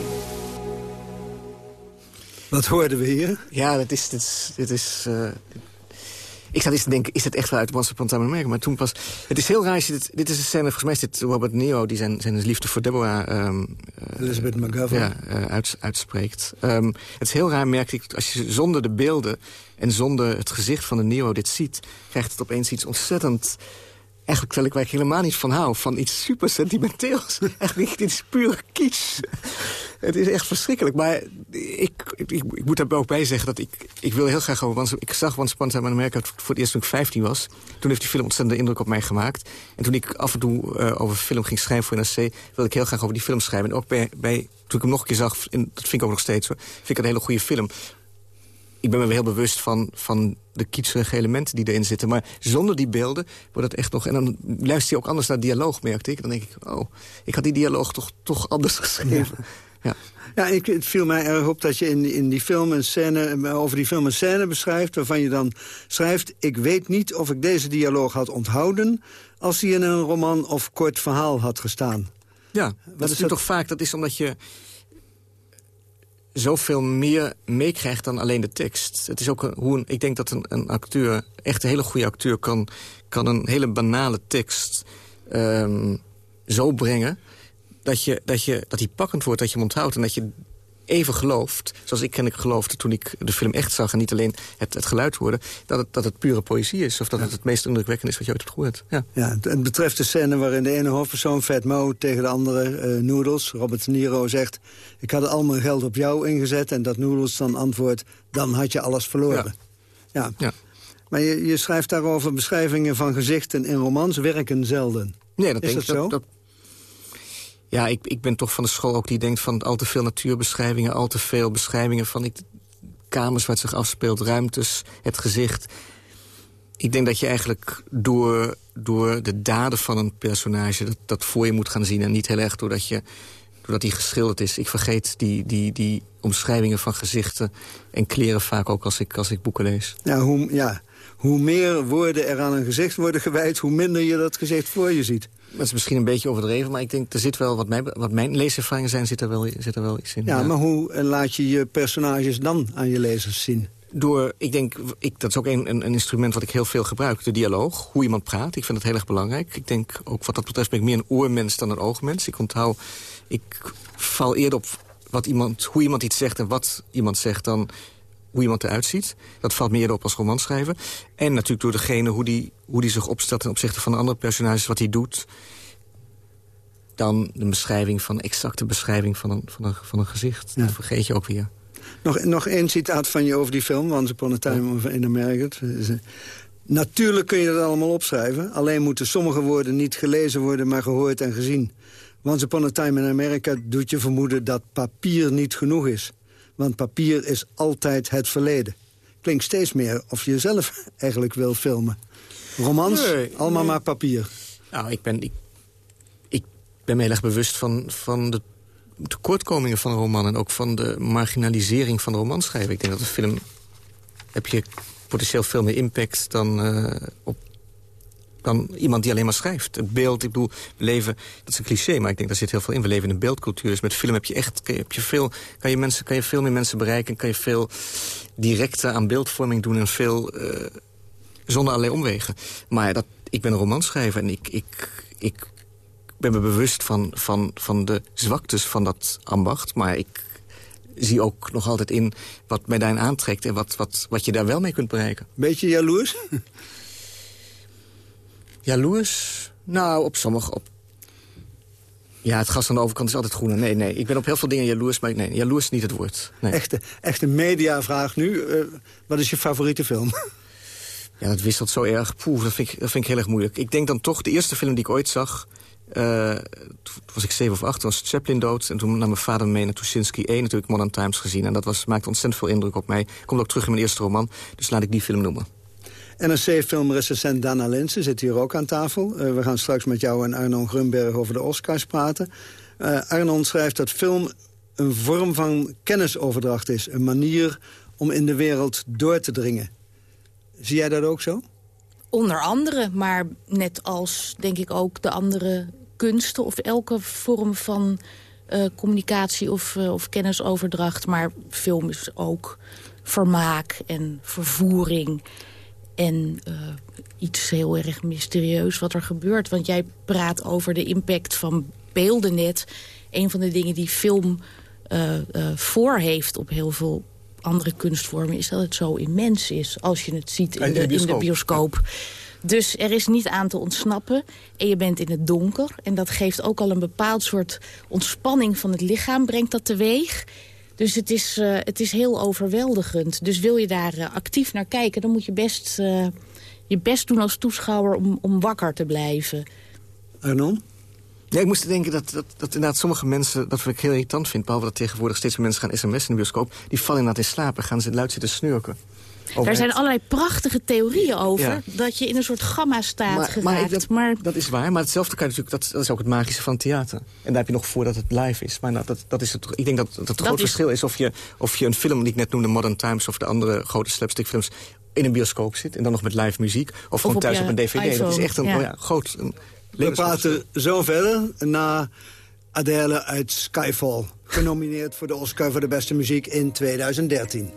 Wat hoorden we hier?
Ja, dat is... Dit is, dit is uh, ik zat eens te denken, is het echt wel uit Once Upon? Maar toen pas... Het is heel raar, dit, dit is een scène, volgens mij is dit Robert Nero... die zijn, zijn liefde voor Deborah... Um,
Elizabeth McGovern.
Ja, uh, uit, uitspreekt. Um, het is heel raar, merkte ik, als je zonder de beelden... en zonder het gezicht van de Nero dit ziet... krijgt het opeens iets ontzettend Eigenlijk terwijl ik waar ik helemaal niet van hou. Van iets super sentimenteels. *laughs* Eigenlijk, dit is pure kitsch. Het is echt verschrikkelijk. Maar ik, ik, ik moet daar ook bij zeggen dat ik... Ik wil heel graag over... Ik zag Once Upon a America voor het eerst toen ik 15 was. Toen heeft die film ontzettend indruk op mij gemaakt. En toen ik af en toe uh, over film ging schrijven voor NRC... wilde ik heel graag over die film schrijven. En ook bij, bij, toen ik hem nog een keer zag, dat vind ik ook nog steeds hoor... vind ik een hele goede film ik ben me heel bewust van, van de kietserige elementen die erin zitten. Maar zonder die beelden wordt het echt nog... En dan luister je ook anders naar dialoog, merkte ik. Dan denk ik, oh, ik had die dialoog toch, toch anders *laughs* geschreven.
Ja, ik, het viel mij erg op dat je in, in die film een scène, over die film een scène beschrijft... waarvan je dan schrijft... ik weet niet of ik deze dialoog had onthouden... als die in een roman of kort verhaal had gestaan.
Ja, dat is, dat... toch vaak... dat is omdat je zoveel meer meekrijgt dan alleen de tekst. Het is ook een, hoe een, ik denk dat een, een acteur, echt een hele goede acteur... kan, kan een hele banale tekst um, zo brengen... Dat, je, dat, je, dat die pakkend wordt, dat je hem onthoudt... en dat je even gelooft, zoals ik ken ik geloofde toen ik de film echt zag... en niet alleen het, het geluid hoorde, dat het, dat het pure poëzie is... of dat het het meest indrukwekkend is wat je ooit hebt gehoord. Ja.
Ja, het betreft de scène waarin de ene hoofdpersoon, Fat Mo... tegen de andere, uh, Noodles, Robert De Niro, zegt... ik had al mijn geld op jou ingezet en dat Noodles dan antwoordt... dan had je alles verloren. Ja. ja. Maar je, je schrijft daarover beschrijvingen van gezichten in romans werken zelden.
Nee, dat
is
denk
dat
ik.
zo?
Dat, ja, ik, ik ben toch van de school ook die denkt van al te veel natuurbeschrijvingen... al te veel beschrijvingen van ik, kamers waar het zich afspeelt, ruimtes, het gezicht. Ik denk dat je eigenlijk door, door de daden van een personage... Dat, dat voor je moet gaan zien en niet heel erg doordat, je, doordat die geschilderd is. Ik vergeet die, die, die omschrijvingen van gezichten en kleren vaak ook als ik, als ik boeken lees.
Ja, hoe, ja, hoe meer woorden er aan een gezicht worden gewijd... hoe minder je dat gezicht voor je ziet.
Dat is misschien een beetje overdreven, maar ik denk, er zit wel, wat, mij, wat mijn leeservaringen zijn, zit er, wel, zit er wel iets in.
Ja, maar hoe eh, laat je je personages dan aan je lezers zien?
Door, ik denk, ik, dat is ook een, een, instrument wat ik heel veel gebruik, de dialoog. Hoe iemand praat, ik vind dat heel erg belangrijk. Ik denk, ook wat dat betreft ben ik meer een oormens dan een oogmens. Ik onthoud, ik val eerder op wat iemand, hoe iemand iets zegt en wat iemand zegt... dan hoe iemand eruit ziet. Dat valt meer op als romanschrijver. En natuurlijk door degene hoe die, hoe die zich opstelt... ten opzichte van de andere personages, wat hij doet. Dan de beschrijving van, exacte beschrijving van een, van een, van een gezicht. Dat vergeet je ook weer.
Nog, nog één citaat van je over die film, Once Upon a Time in America. Natuurlijk kun je dat allemaal opschrijven. Alleen moeten sommige woorden niet gelezen worden, maar gehoord en gezien. Once Upon a Time in America doet je vermoeden dat papier niet genoeg is. Want papier is altijd het verleden. Klinkt steeds meer of je zelf *laughs* eigenlijk wil filmen. Romans, allemaal maar papier.
Nou, ik ben, ik, ik ben me heel erg bewust van, van de tekortkomingen van een roman... en ook van de marginalisering van de romanschrijver. Ik denk dat een film... heb je potentieel veel meer impact dan uh, op dan iemand die alleen maar schrijft. Het beeld, ik bedoel, we leven, dat is een cliché, maar ik denk daar zit heel veel in. We leven in een beeldcultuur, dus met film heb je echt, heb je veel, kan je, mensen, kan je veel meer mensen bereiken, kan je veel directer aan beeldvorming doen en veel uh, zonder allerlei omwegen. Maar dat, ik ben een romanschrijver en ik, ik, ik ben me bewust van, van, van de zwaktes van dat ambacht, maar ik zie ook nog altijd in wat mij daarin aantrekt... en wat, wat, wat je daar wel mee kunt bereiken.
Beetje jaloers? *laughs*
Jaloers? Nou, op sommige... Op... Ja, het gas aan de overkant is altijd groener. Nee, nee. Ik ben op heel veel dingen jaloers, maar nee, jaloers is niet het woord. Nee.
Echte, echte mediavraag nu. Uh, wat is je favoriete film?
Ja, dat wisselt zo erg. Poeh, dat vind, ik, dat vind ik heel erg moeilijk. Ik denk dan toch, de eerste film die ik ooit zag... Uh, toen was ik zeven of acht, toen was Chaplin dood. En toen nam mijn vader me mee naar Tuschinski 1, natuurlijk Modern Times gezien. En dat was, maakte ontzettend veel indruk op mij. Komt ook terug in mijn eerste roman, dus laat ik die film noemen.
NRC-filmrecensent Dana Lensen zit hier ook aan tafel. Uh, we gaan straks met jou en Arnon Grunberg over de Oscars praten. Uh, Arnon schrijft dat film een vorm van kennisoverdracht is. Een manier om in de wereld door te dringen. Zie jij dat ook zo?
Onder andere, maar net als denk ik ook de andere kunsten... of elke vorm van eh, communicatie of, of kennisoverdracht. Maar film is ook vermaak en vervoering. En uh, iets heel erg mysterieus wat er gebeurt. Want jij praat over de impact van beelden net. Een van de dingen die film voor heeft op heel veel andere kunstvormen... is dat het zo immens is als je het ziet in de, in de bioscoop. Dus er is niet aan te ontsnappen. En je bent in het donker. En dat geeft ook al een bepaald soort ontspanning van het lichaam. Brengt dat teweeg. Dus het is, uh, het is heel overweldigend. Dus wil je daar uh, actief naar kijken... dan moet je best uh, je best doen als toeschouwer om, om wakker te blijven.
Arnon?
Ja, ik moest denken dat, dat, dat inderdaad sommige mensen... dat wat ik heel irritant vind, behalve dat tegenwoordig steeds meer mensen gaan sms'en in de bioscoop... die vallen inderdaad in slaap en gaan ze luid zitten snurken.
Daar zijn allerlei prachtige theorieën over. Ja. Dat je in een soort gamma-staat geraakt.
Maar, dat, maar, dat, is waar. Maar hetzelfde kan je natuurlijk, dat, dat, is ook het magische van het theater. En daar heb je nog voor dat het live is. Maar nou, dat, dat is het, ik denk dat, dat het groot verschil is of je, of je een film die ik net noemde... Modern Times of de andere grote slapstickfilms in een bioscoop zit... en dan nog met live muziek. Of, of gewoon thuis op, een dvd. Dat is echt een ja. Oh ja, groot... Een
We praten zo verder na Adele uit Skyfall. Genomineerd voor de Oscar voor de beste muziek in 2013.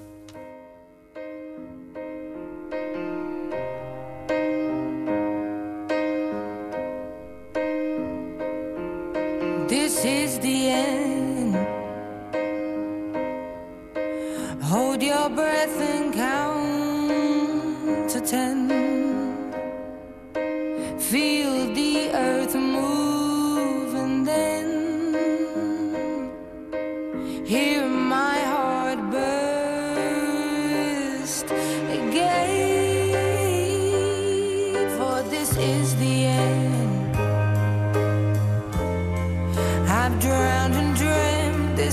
End. Hold your breath and count to ten. Feel the earth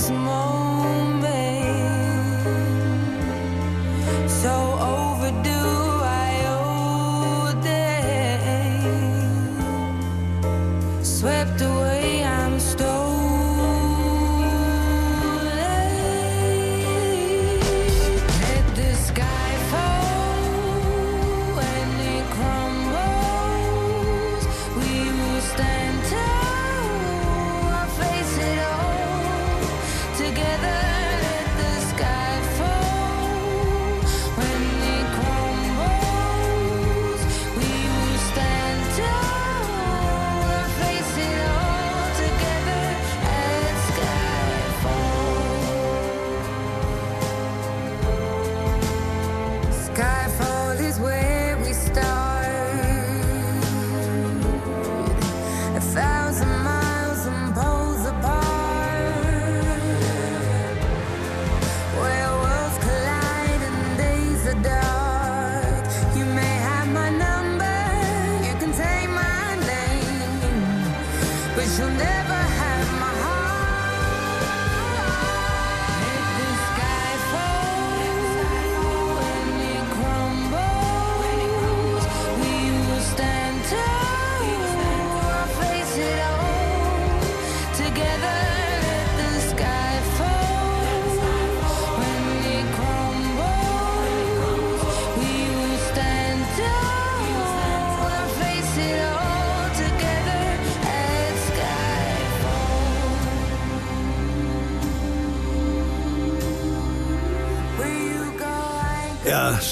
small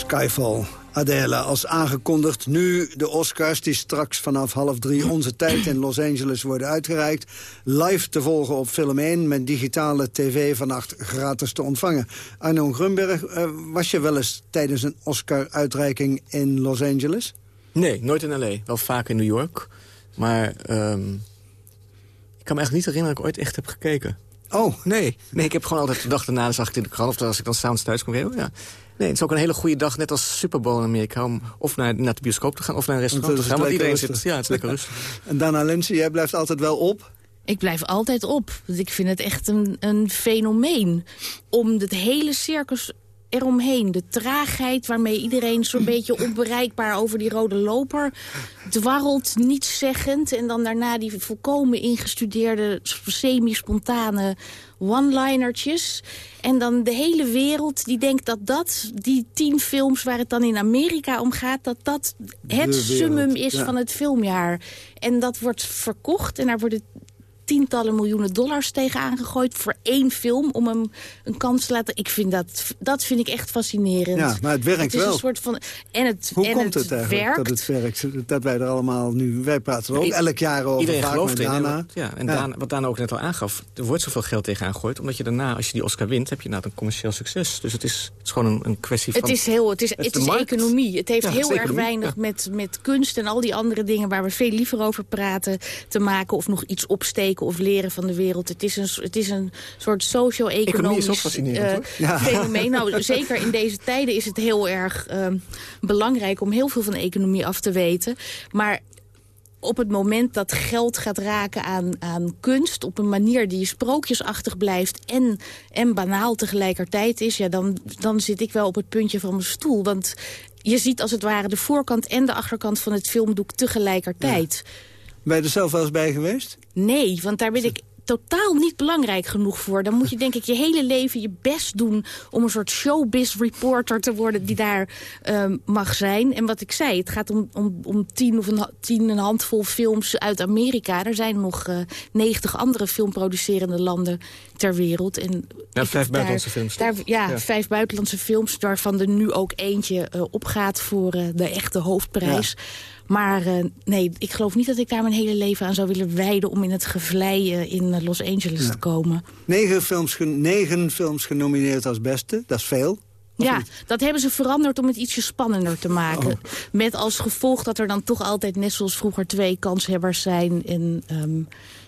Skyfall.
Adele, als aangekondigd nu de Oscars... die straks vanaf half drie onze tijd in Los Angeles worden uitgereikt. Live te volgen op Film 1 met digitale tv vannacht gratis te ontvangen. Arno Grunberg, uh, was je wel eens tijdens een Oscar-uitreiking in Los Angeles?
Nee, nooit in L.A. Wel vaak in New York. Maar um, ik kan me eigenlijk niet herinneren dat ik ooit echt heb gekeken.
Oh.
Nee, nee ik heb gewoon altijd de dag daarna zag ik in de krant... of als ik dan s'avonds thuis kom, ja... Nee, het is ook een hele goede dag, net als Super Bowl in Amerika... om of naar, naar de bioscoop te gaan of naar een restaurant te gaan. Want iedereen
rustig.
zit, ja, het is lekker *laughs* rustig.
En Dana Lindsay, jij blijft altijd wel op?
Ik blijf altijd op. Want ik vind het echt een, een fenomeen. Om het hele circus eromheen. De traagheid waarmee iedereen zo'n *clears throat* beetje onbereikbaar over die rode loper dwarrelt, niets zeggend. En dan daarna die volkomen ingestudeerde, semi-spontane one-linertjes. En dan de hele wereld die denkt dat dat, die tien films waar het dan in Amerika om gaat... dat dat het summum is
ja.
van het filmjaar. En dat wordt verkocht en daar worden tientallen miljoenen dollars tegen aangegooid... voor één film om hem een kans te laten... Ik vind dat, dat vind ik echt fascinerend.
Ja, maar het werkt
het is
wel.
Een soort van, en het,
Hoe
en
komt
het,
het eigenlijk
werkt.
dat het werkt? Dat wij er allemaal nu... Wij praten er ook
I-
elk jaar over.
Iedereen gelooft erin.
Dana.
Ja, en
Ja.
Dana- wat Dana ook net al aangaf, er wordt zoveel geld tegen aangegooid... omdat je daarna, als je die Oscar wint, heb je inderdaad een commercieel succes. Dus het is, het is gewoon een, een kwestie van...
Het is, heel, het is,
het is
het
de
is
markt.
economie. Het heeft
Ja,
heel erg
economie,
weinig
ja.
met, met kunst en al die andere dingen... waar we veel liever over praten te maken... of nog iets opsteken of leren van de wereld. Het is een, het is een soort socio-economisch eh,
Ja.
fenomeen. Nou, *laughs* zeker in deze tijden is het heel erg ehm, belangrijk... om heel veel van de economie af te weten. Maar op het moment dat geld gaat raken aan, aan kunst... op een manier die sprookjesachtig blijft en, en banaal tegelijkertijd is... Ja, dan, dan zit ik wel op het puntje van mijn stoel. Want je ziet als het ware de voorkant en de achterkant van het filmdoek tegelijkertijd.
Je er zelf wel eens bij geweest?
Nee, want daar ben ik totaal niet belangrijk genoeg voor. Dan moet je denk ik je hele leven je best doen... om een soort showbiz-reporter te worden die daar ehm, mag zijn. En wat ik zei, het gaat om, om, om tien of een, tien een handvol films uit Amerika. Er zijn nog eh, negentig andere filmproducerende landen ter wereld. En
Ja, vijf buitenlandse
daar-
films, toch?
Daar, ja,
Ja.
vijf buitenlandse films, waarvan er nu ook eentje eh, opgaat voor eh, de echte hoofdprijs. Maar eh, nee, ik geloof niet dat ik daar mijn hele leven aan zou willen wijden... om in het gevlei eh, in eh, Los Angeles te komen.
Negen films, gen- negen films genomineerd als beste, dat is veel.
Ja, dat hebben ze veranderd om het ietsje spannender te maken.
Oh.
Met als gevolg dat er dan toch altijd, net zoals vroeger, twee kanshebbers zijn. En ehm,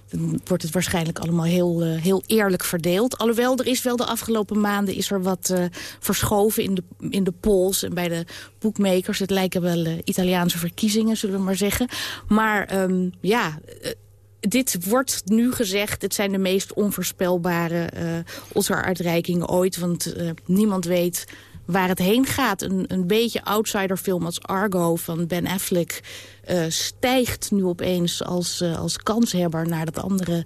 dan wordt het waarschijnlijk allemaal heel, eh, heel eerlijk verdeeld. Alhoewel, er is wel de afgelopen maanden is er wat eh, verschoven in de, in de polls en bij de boekmakers. Het lijken wel eh, Italiaanse verkiezingen, zullen we maar zeggen. Maar ehm, ja... dit wordt nu gezegd, het zijn de meest onvoorspelbare Oscar-uitreikingen ooit. Want niemand weet waar het heen gaat. Een, een beetje outsiderfilm als Argo van Ben Affleck... eh, stijgt nu opeens als, eh, als kanshebber naar dat andere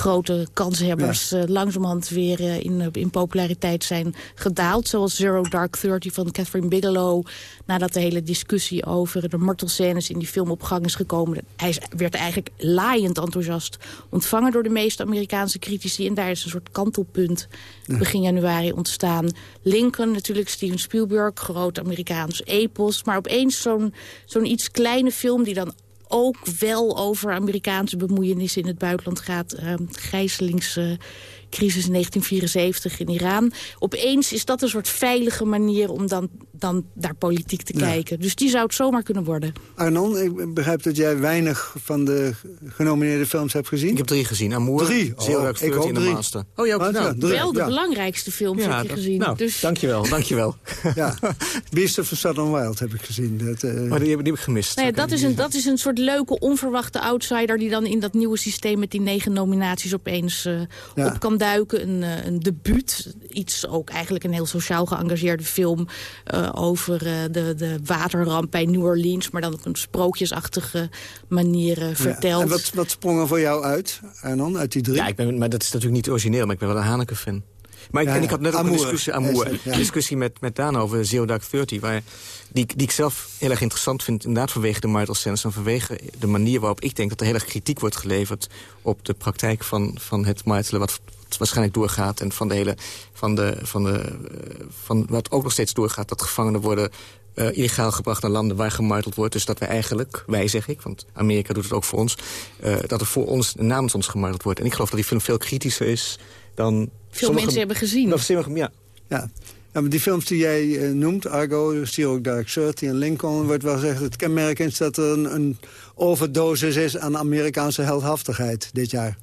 grote kanshebbers eh, langzamerhand weer eh, in, in populariteit zijn gedaald. Zoals Zero Dark Thirty van Catherine Bigelow. Nadat de hele discussie over de martelscènes in die film op gang is gekomen. Hij werd eigenlijk laaiend enthousiast ontvangen door de meeste Amerikaanse critici. En daar is een soort kantelpunt begin januari ontstaan. Lincoln, natuurlijk Steven Spielberg, groot Amerikaans epos. Maar opeens zo'n zo'n iets kleine film die dan ook wel over Amerikaanse bemoeienissen in het buitenland gaat. Uh, gijzelingscrisis in 1974 in Iran. Opeens is dat een soort veilige manier om dan, dan daar politiek te
Ja.
kijken. Dus die zou het zomaar kunnen worden.
Arnon, ik begrijp dat jij weinig van de genomineerde films hebt gezien.
Ik heb drie gezien. Amour,
Drie?
Zero
Oh,
Dark
ik ook
The
drie.
Master. Oh, ja, ook nou,
Ja, drie.
wel de
ja.
belangrijkste films heb je gezien.
Nou,
dus
dankjewel, dankjewel. *laughs*
Ja, Beast of the Southern Wild heb ik gezien. Dat, eh,
Maar die, heb- die heb ik gemist.
Nou ja, dat, is een, dat is een soort leuke, onverwachte outsider... die dan in dat nieuwe systeem met die negen nominaties opeens eh,
Ja.
op kan duiken. Een, eh, een debuut. Iets ook eigenlijk een heel sociaal geëngageerde film... eh, over eh, de, de waterramp bij New Orleans... maar dan op een sprookjesachtige manier
ja.
verteld.
En wat, wat sprong er voor jou uit, Arnon, uit die drie?
Ja, ik ben, maar dat is natuurlijk niet origineel, maar ik ben wel een Haneke-fan. Maar ik,
Ja,
en ik had net ook
Amour.
een discussie, Amour,
Ja,
een discussie met, met Daan over Zero Dark Thirty... Waar, die, ik- die ik zelf heel erg interessant vind, inderdaad vanwege de Martel Sense... en vanwege de manier waarop ik denk dat er heel erg kritiek wordt geleverd... op de praktijk van, van het martelen wat waarschijnlijk doorgaat... en van, de hele, van, de, van, de, eh, van wat ook nog steeds doorgaat... dat gevangenen worden eh, illegaal gebracht naar landen waar gemarteld wordt. Dus dat wij eigenlijk, wij zeg ik, want Amerika doet het ook voor ons... eh, dat er voor ons, namens ons gemarteld wordt. En ik geloof dat die film veel kritischer is dan...
Veel
sommige-
mensen hebben gezien.
dan sommige- ja.
Ja. Ja, maar die films die jij noemt, Argo, Zero Dark Thirty en Lincoln... wordt wel gezegd, het kenmerk is dat er een, een overdosis is aan Amerikaanse heldhaftigheid dit jaar.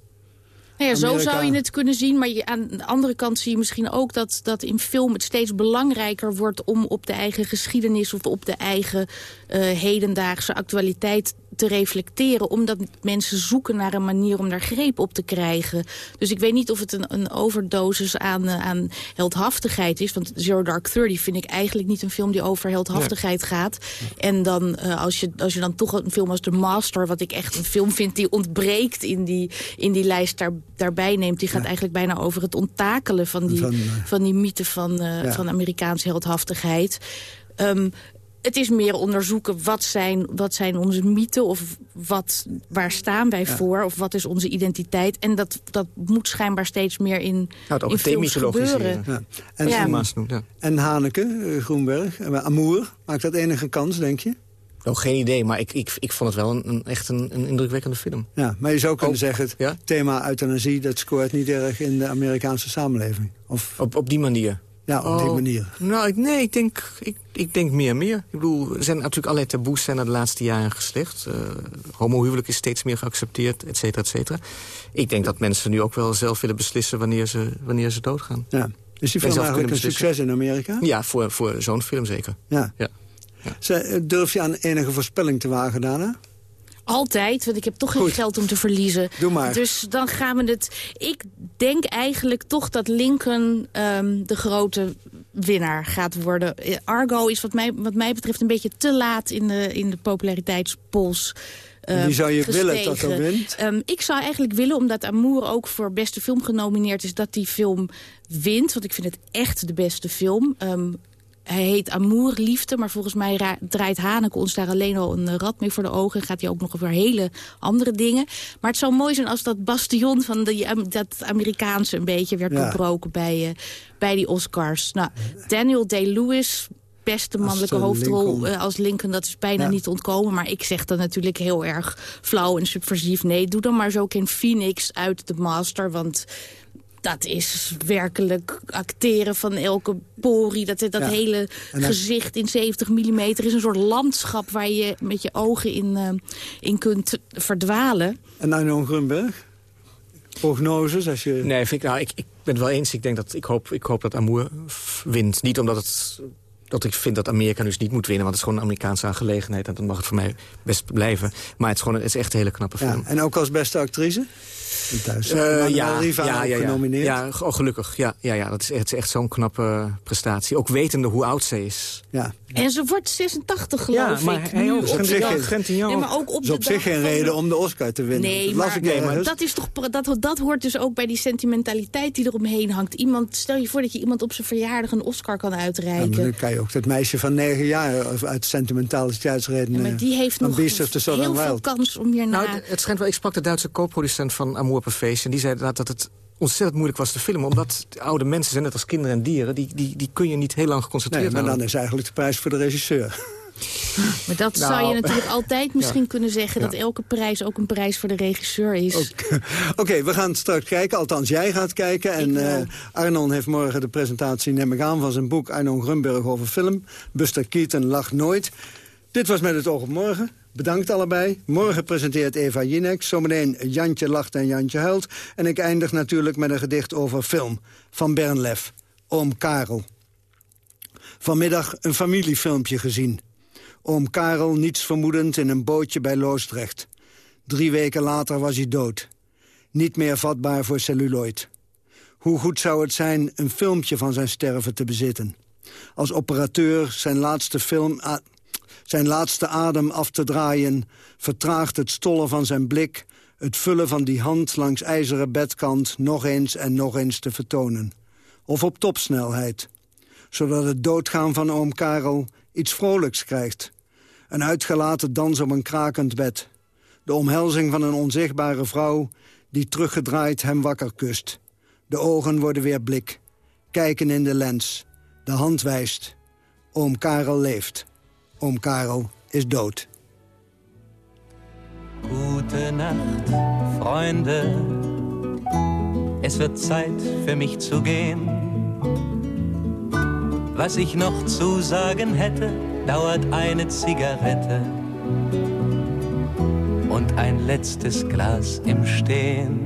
Nou ja, zo zou je het kunnen zien. Maar je, aan de andere kant zie je misschien ook dat, dat in film het steeds belangrijker wordt... om op de eigen geschiedenis of op de eigen eh, hedendaagse actualiteit te reflecteren. Omdat mensen zoeken naar een manier om daar greep op te krijgen. Dus ik weet niet of het een, een overdosis aan, eh, aan heldhaftigheid is. Want Zero Dark Thirty vind ik eigenlijk niet een film die over heldhaftigheid gaat. En dan eh, als, je, als je dan toch een film als The Master... wat ik echt een film vind die ontbreekt in die, in die lijst daar, daarbij neemt... die gaat eigenlijk bijna over het onttakelen van die,
Van,
van,
eh,
die mythe van, eh,
Ja.
van Amerikaanse heldhaftigheid... Ehm, het is meer onderzoeken wat zijn, wat zijn onze mythen... of wat, waar staan wij voor, of wat is onze identiteit. En dat, dat moet schijnbaar steeds meer in,
Nou, het
in films gebeuren.
Ja. En,
Ja.
en, en Haneke, eh, Groenberg, eh, Amour, maakt dat enige kans, denk je?
Oh, geen idee, maar ik, ik, ik vond het wel een, een echt een, een indrukwekkende film.
Ja, maar je zou kunnen
Oh,
zeggen, het thema euthanasie... dat scoort niet erg in de Amerikaanse samenleving. Of,
Op, op die manier?
Ja, op die
Oh,
manier.
Nou, ik, nee, ik denk, ik, ik denk meer en meer. Ik bedoel, er zijn natuurlijk allerlei taboes zijn er de laatste jaren geslecht. Uh, homohuwelijk is steeds meer geaccepteerd, et cetera, et cetera. Ik denk dat mensen nu ook wel zelf willen beslissen wanneer ze, wanneer ze doodgaan.
Ja. Is die film eigenlijk een succes in Amerika?
Ja, voor, voor zo'n film zeker.
Ja.
ja.
Zij- eh, Durf je aan enige voorspelling te wagen daarna?
Altijd, want ik heb toch geen
Goed.
geld om te verliezen.
Doe maar.
Dus dan gaan we het... Ik denk eigenlijk toch dat Lincoln ehm, de grote winnaar gaat worden. Eh, Argo is wat mij, wat mij betreft een beetje te laat in de, in de populariteitspols. eh,
Wie zou je willen dat er wint?
Ehm, ik zou eigenlijk willen, omdat Amour ook voor beste film genomineerd is... dat die film wint, want ik vind het echt de beste film. Ehm, hij heet Amour, liefde, maar volgens mij ra- draait Haneke ons daar alleen al een eh, rad mee voor de ogen. En gaat hij ook nog over hele andere dingen. Maar het zou mooi zijn als dat bastion van de, dat Amerikaanse een beetje werd
Ja.
doorbroken bij, eh, bij die Oscars. Nou, Daniel Day-Lewis, beste mannelijke
eh,
hoofdrol
Lincoln.
als Lincoln, dat is bijna
Ja.
niet ontkomen. Maar ik zeg dan natuurlijk heel erg flauw en subversief. Nee, doe dan maar zo in Phoenix uit The Master, want... Dat is werkelijk acteren van elke pori. Dat, dat
Ja.
hele gezicht in 70 mm is een soort landschap... waar je met je ogen in, eh, in kunt verdwalen.
En Arno Grunberg? Prognoses, als je...
Nee, vind ik, nou, ik, ik ben het wel eens. Ik, denk dat, ik, hoop, ik hoop dat Amour wint. Niet omdat het, dat ik vind dat Amerika dus niet moet winnen. Want het is gewoon een Amerikaanse aangelegenheid. En dan mag het voor mij best blijven. Maar het is, gewoon, het is echt een hele knappe film.
Ja, en ook als beste actrice? Thuis. Manuel
ja,
Riva
ja,
ook
ja, ja.
genomineerd.
Ja, oh, gelukkig. Ja, ja, ja, dat is echt, echt zo'n knappe prestatie. Ook wetende hoe oud ze is.
Ja.
En ze wordt 86 geloof
Ja,
ik.
maar hij
nu
ook.
op
zich
dag.
geen
Nee, maar ook op
Dat is
de
op zich
dag
geen reden om de Oscar te winnen.
Nee,
Dat
maar,
ik ergens.
dat, is toch, dat, dat hoort dus ook bij die sentimentaliteit die eromheen hangt. Iemand, stel je voor dat je iemand op zijn verjaardag een Oscar kan
Ja, maar
uitreiken.
dan ook dat meisje van negen jaar uit sentimentaliteitsredenen...
maar die heeft nog heel veel kans om hierna...
Nou, het, schijnt wel, ik sprak de Duitse co-producent van Amour per Feest... en die zei inderdaad dat het ontzettend moeilijk was te filmen. Omdat de oude mensen zijn net als kinderen en dieren. Die, die, die kun je niet heel lang geconcentreerd
Nee, maar dan is eigenlijk de prijs voor de regisseur.
Maar dat
Nou,
zou je natuurlijk altijd misschien
ja.
kunnen zeggen...
Ja.
dat elke prijs ook een prijs voor de regisseur is.
Oké, *laughs* we gaan straks kijken. Althans, jij gaat kijken. En eh, Arnon heeft morgen de presentatie, neem ik aan... van zijn boek Arnon Grunberg over film. Buster Keaton lacht nooit. Dit was Met het oog op morgen. Bedankt allebei. Morgen presenteert Eva Jinek. Zometeen Jantje lacht en Jantje huilt. En ik eindig natuurlijk met een gedicht over film. Van Bernlef. Oom Karel. Vanmiddag een familiefilmpje gezien. Oom Karel niets vermoedend in een bootje bij Loosdrecht. Drie weken later was hij dood. Niet meer vatbaar voor celluloid. Hoe goed zou het zijn een filmpje van zijn sterven te bezitten? Als operateur zijn laatste, film, zijn laatste adem af te draaien... vertraagt het stollen van zijn blik... het vullen van die hand langs ijzeren bedkant... nog eens en nog eens te vertonen. Of op topsnelheid. Zodat het doodgaan van oom Karel iets vrolijks krijgt. Een uitgelaten dans op een krakend bed. De omhelzing van een onzichtbare vrouw... die teruggedraaid hem wakker kust. De ogen worden weer blik. Kijken in de lens. De hand wijst. Oom Karel leeft. Oom Karel is dood.
Gute Nacht, Freunde. Es wird Zeit für mich zu gehen. Was ich noch zu sagen hätte, dauert eine Zigarette und ein letztes Glas im Stehen.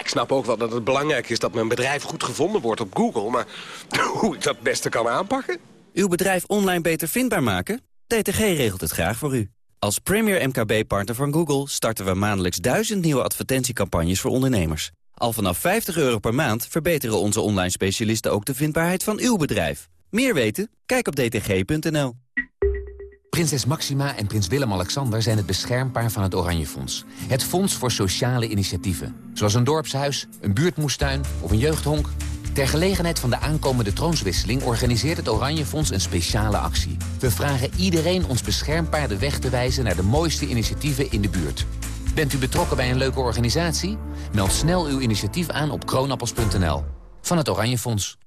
Ik snap ook wel dat het belangrijk is dat mijn bedrijf goed gevonden wordt op Google. Maar *laughs* hoe ik dat het beste kan aanpakken?
Uw bedrijf online beter vindbaar maken? DTG regelt het graag voor u. Als premier MKB-partner van Google starten we maandelijks duizend nieuwe advertentiecampagnes voor ondernemers. Al vanaf 50 euro per maand verbeteren onze online specialisten ook de vindbaarheid van uw bedrijf. Meer weten? Kijk op dtg.nl.
Prinses Maxima en prins Willem-Alexander zijn het beschermpaar van het Oranje Fonds. Het fonds voor sociale initiatieven. Zoals een dorpshuis, een buurtmoestuin of een jeugdhonk. Ter gelegenheid van de aankomende troonswisseling organiseert het Oranje Fonds een speciale actie. We vragen iedereen ons beschermpaar de weg te wijzen naar de mooiste initiatieven in de buurt. Bent u betrokken bij een leuke organisatie? Meld snel uw initiatief aan op kroonappels.nl. Van het Oranje Fonds.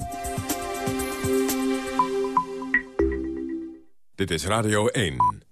Dit is Radio 1.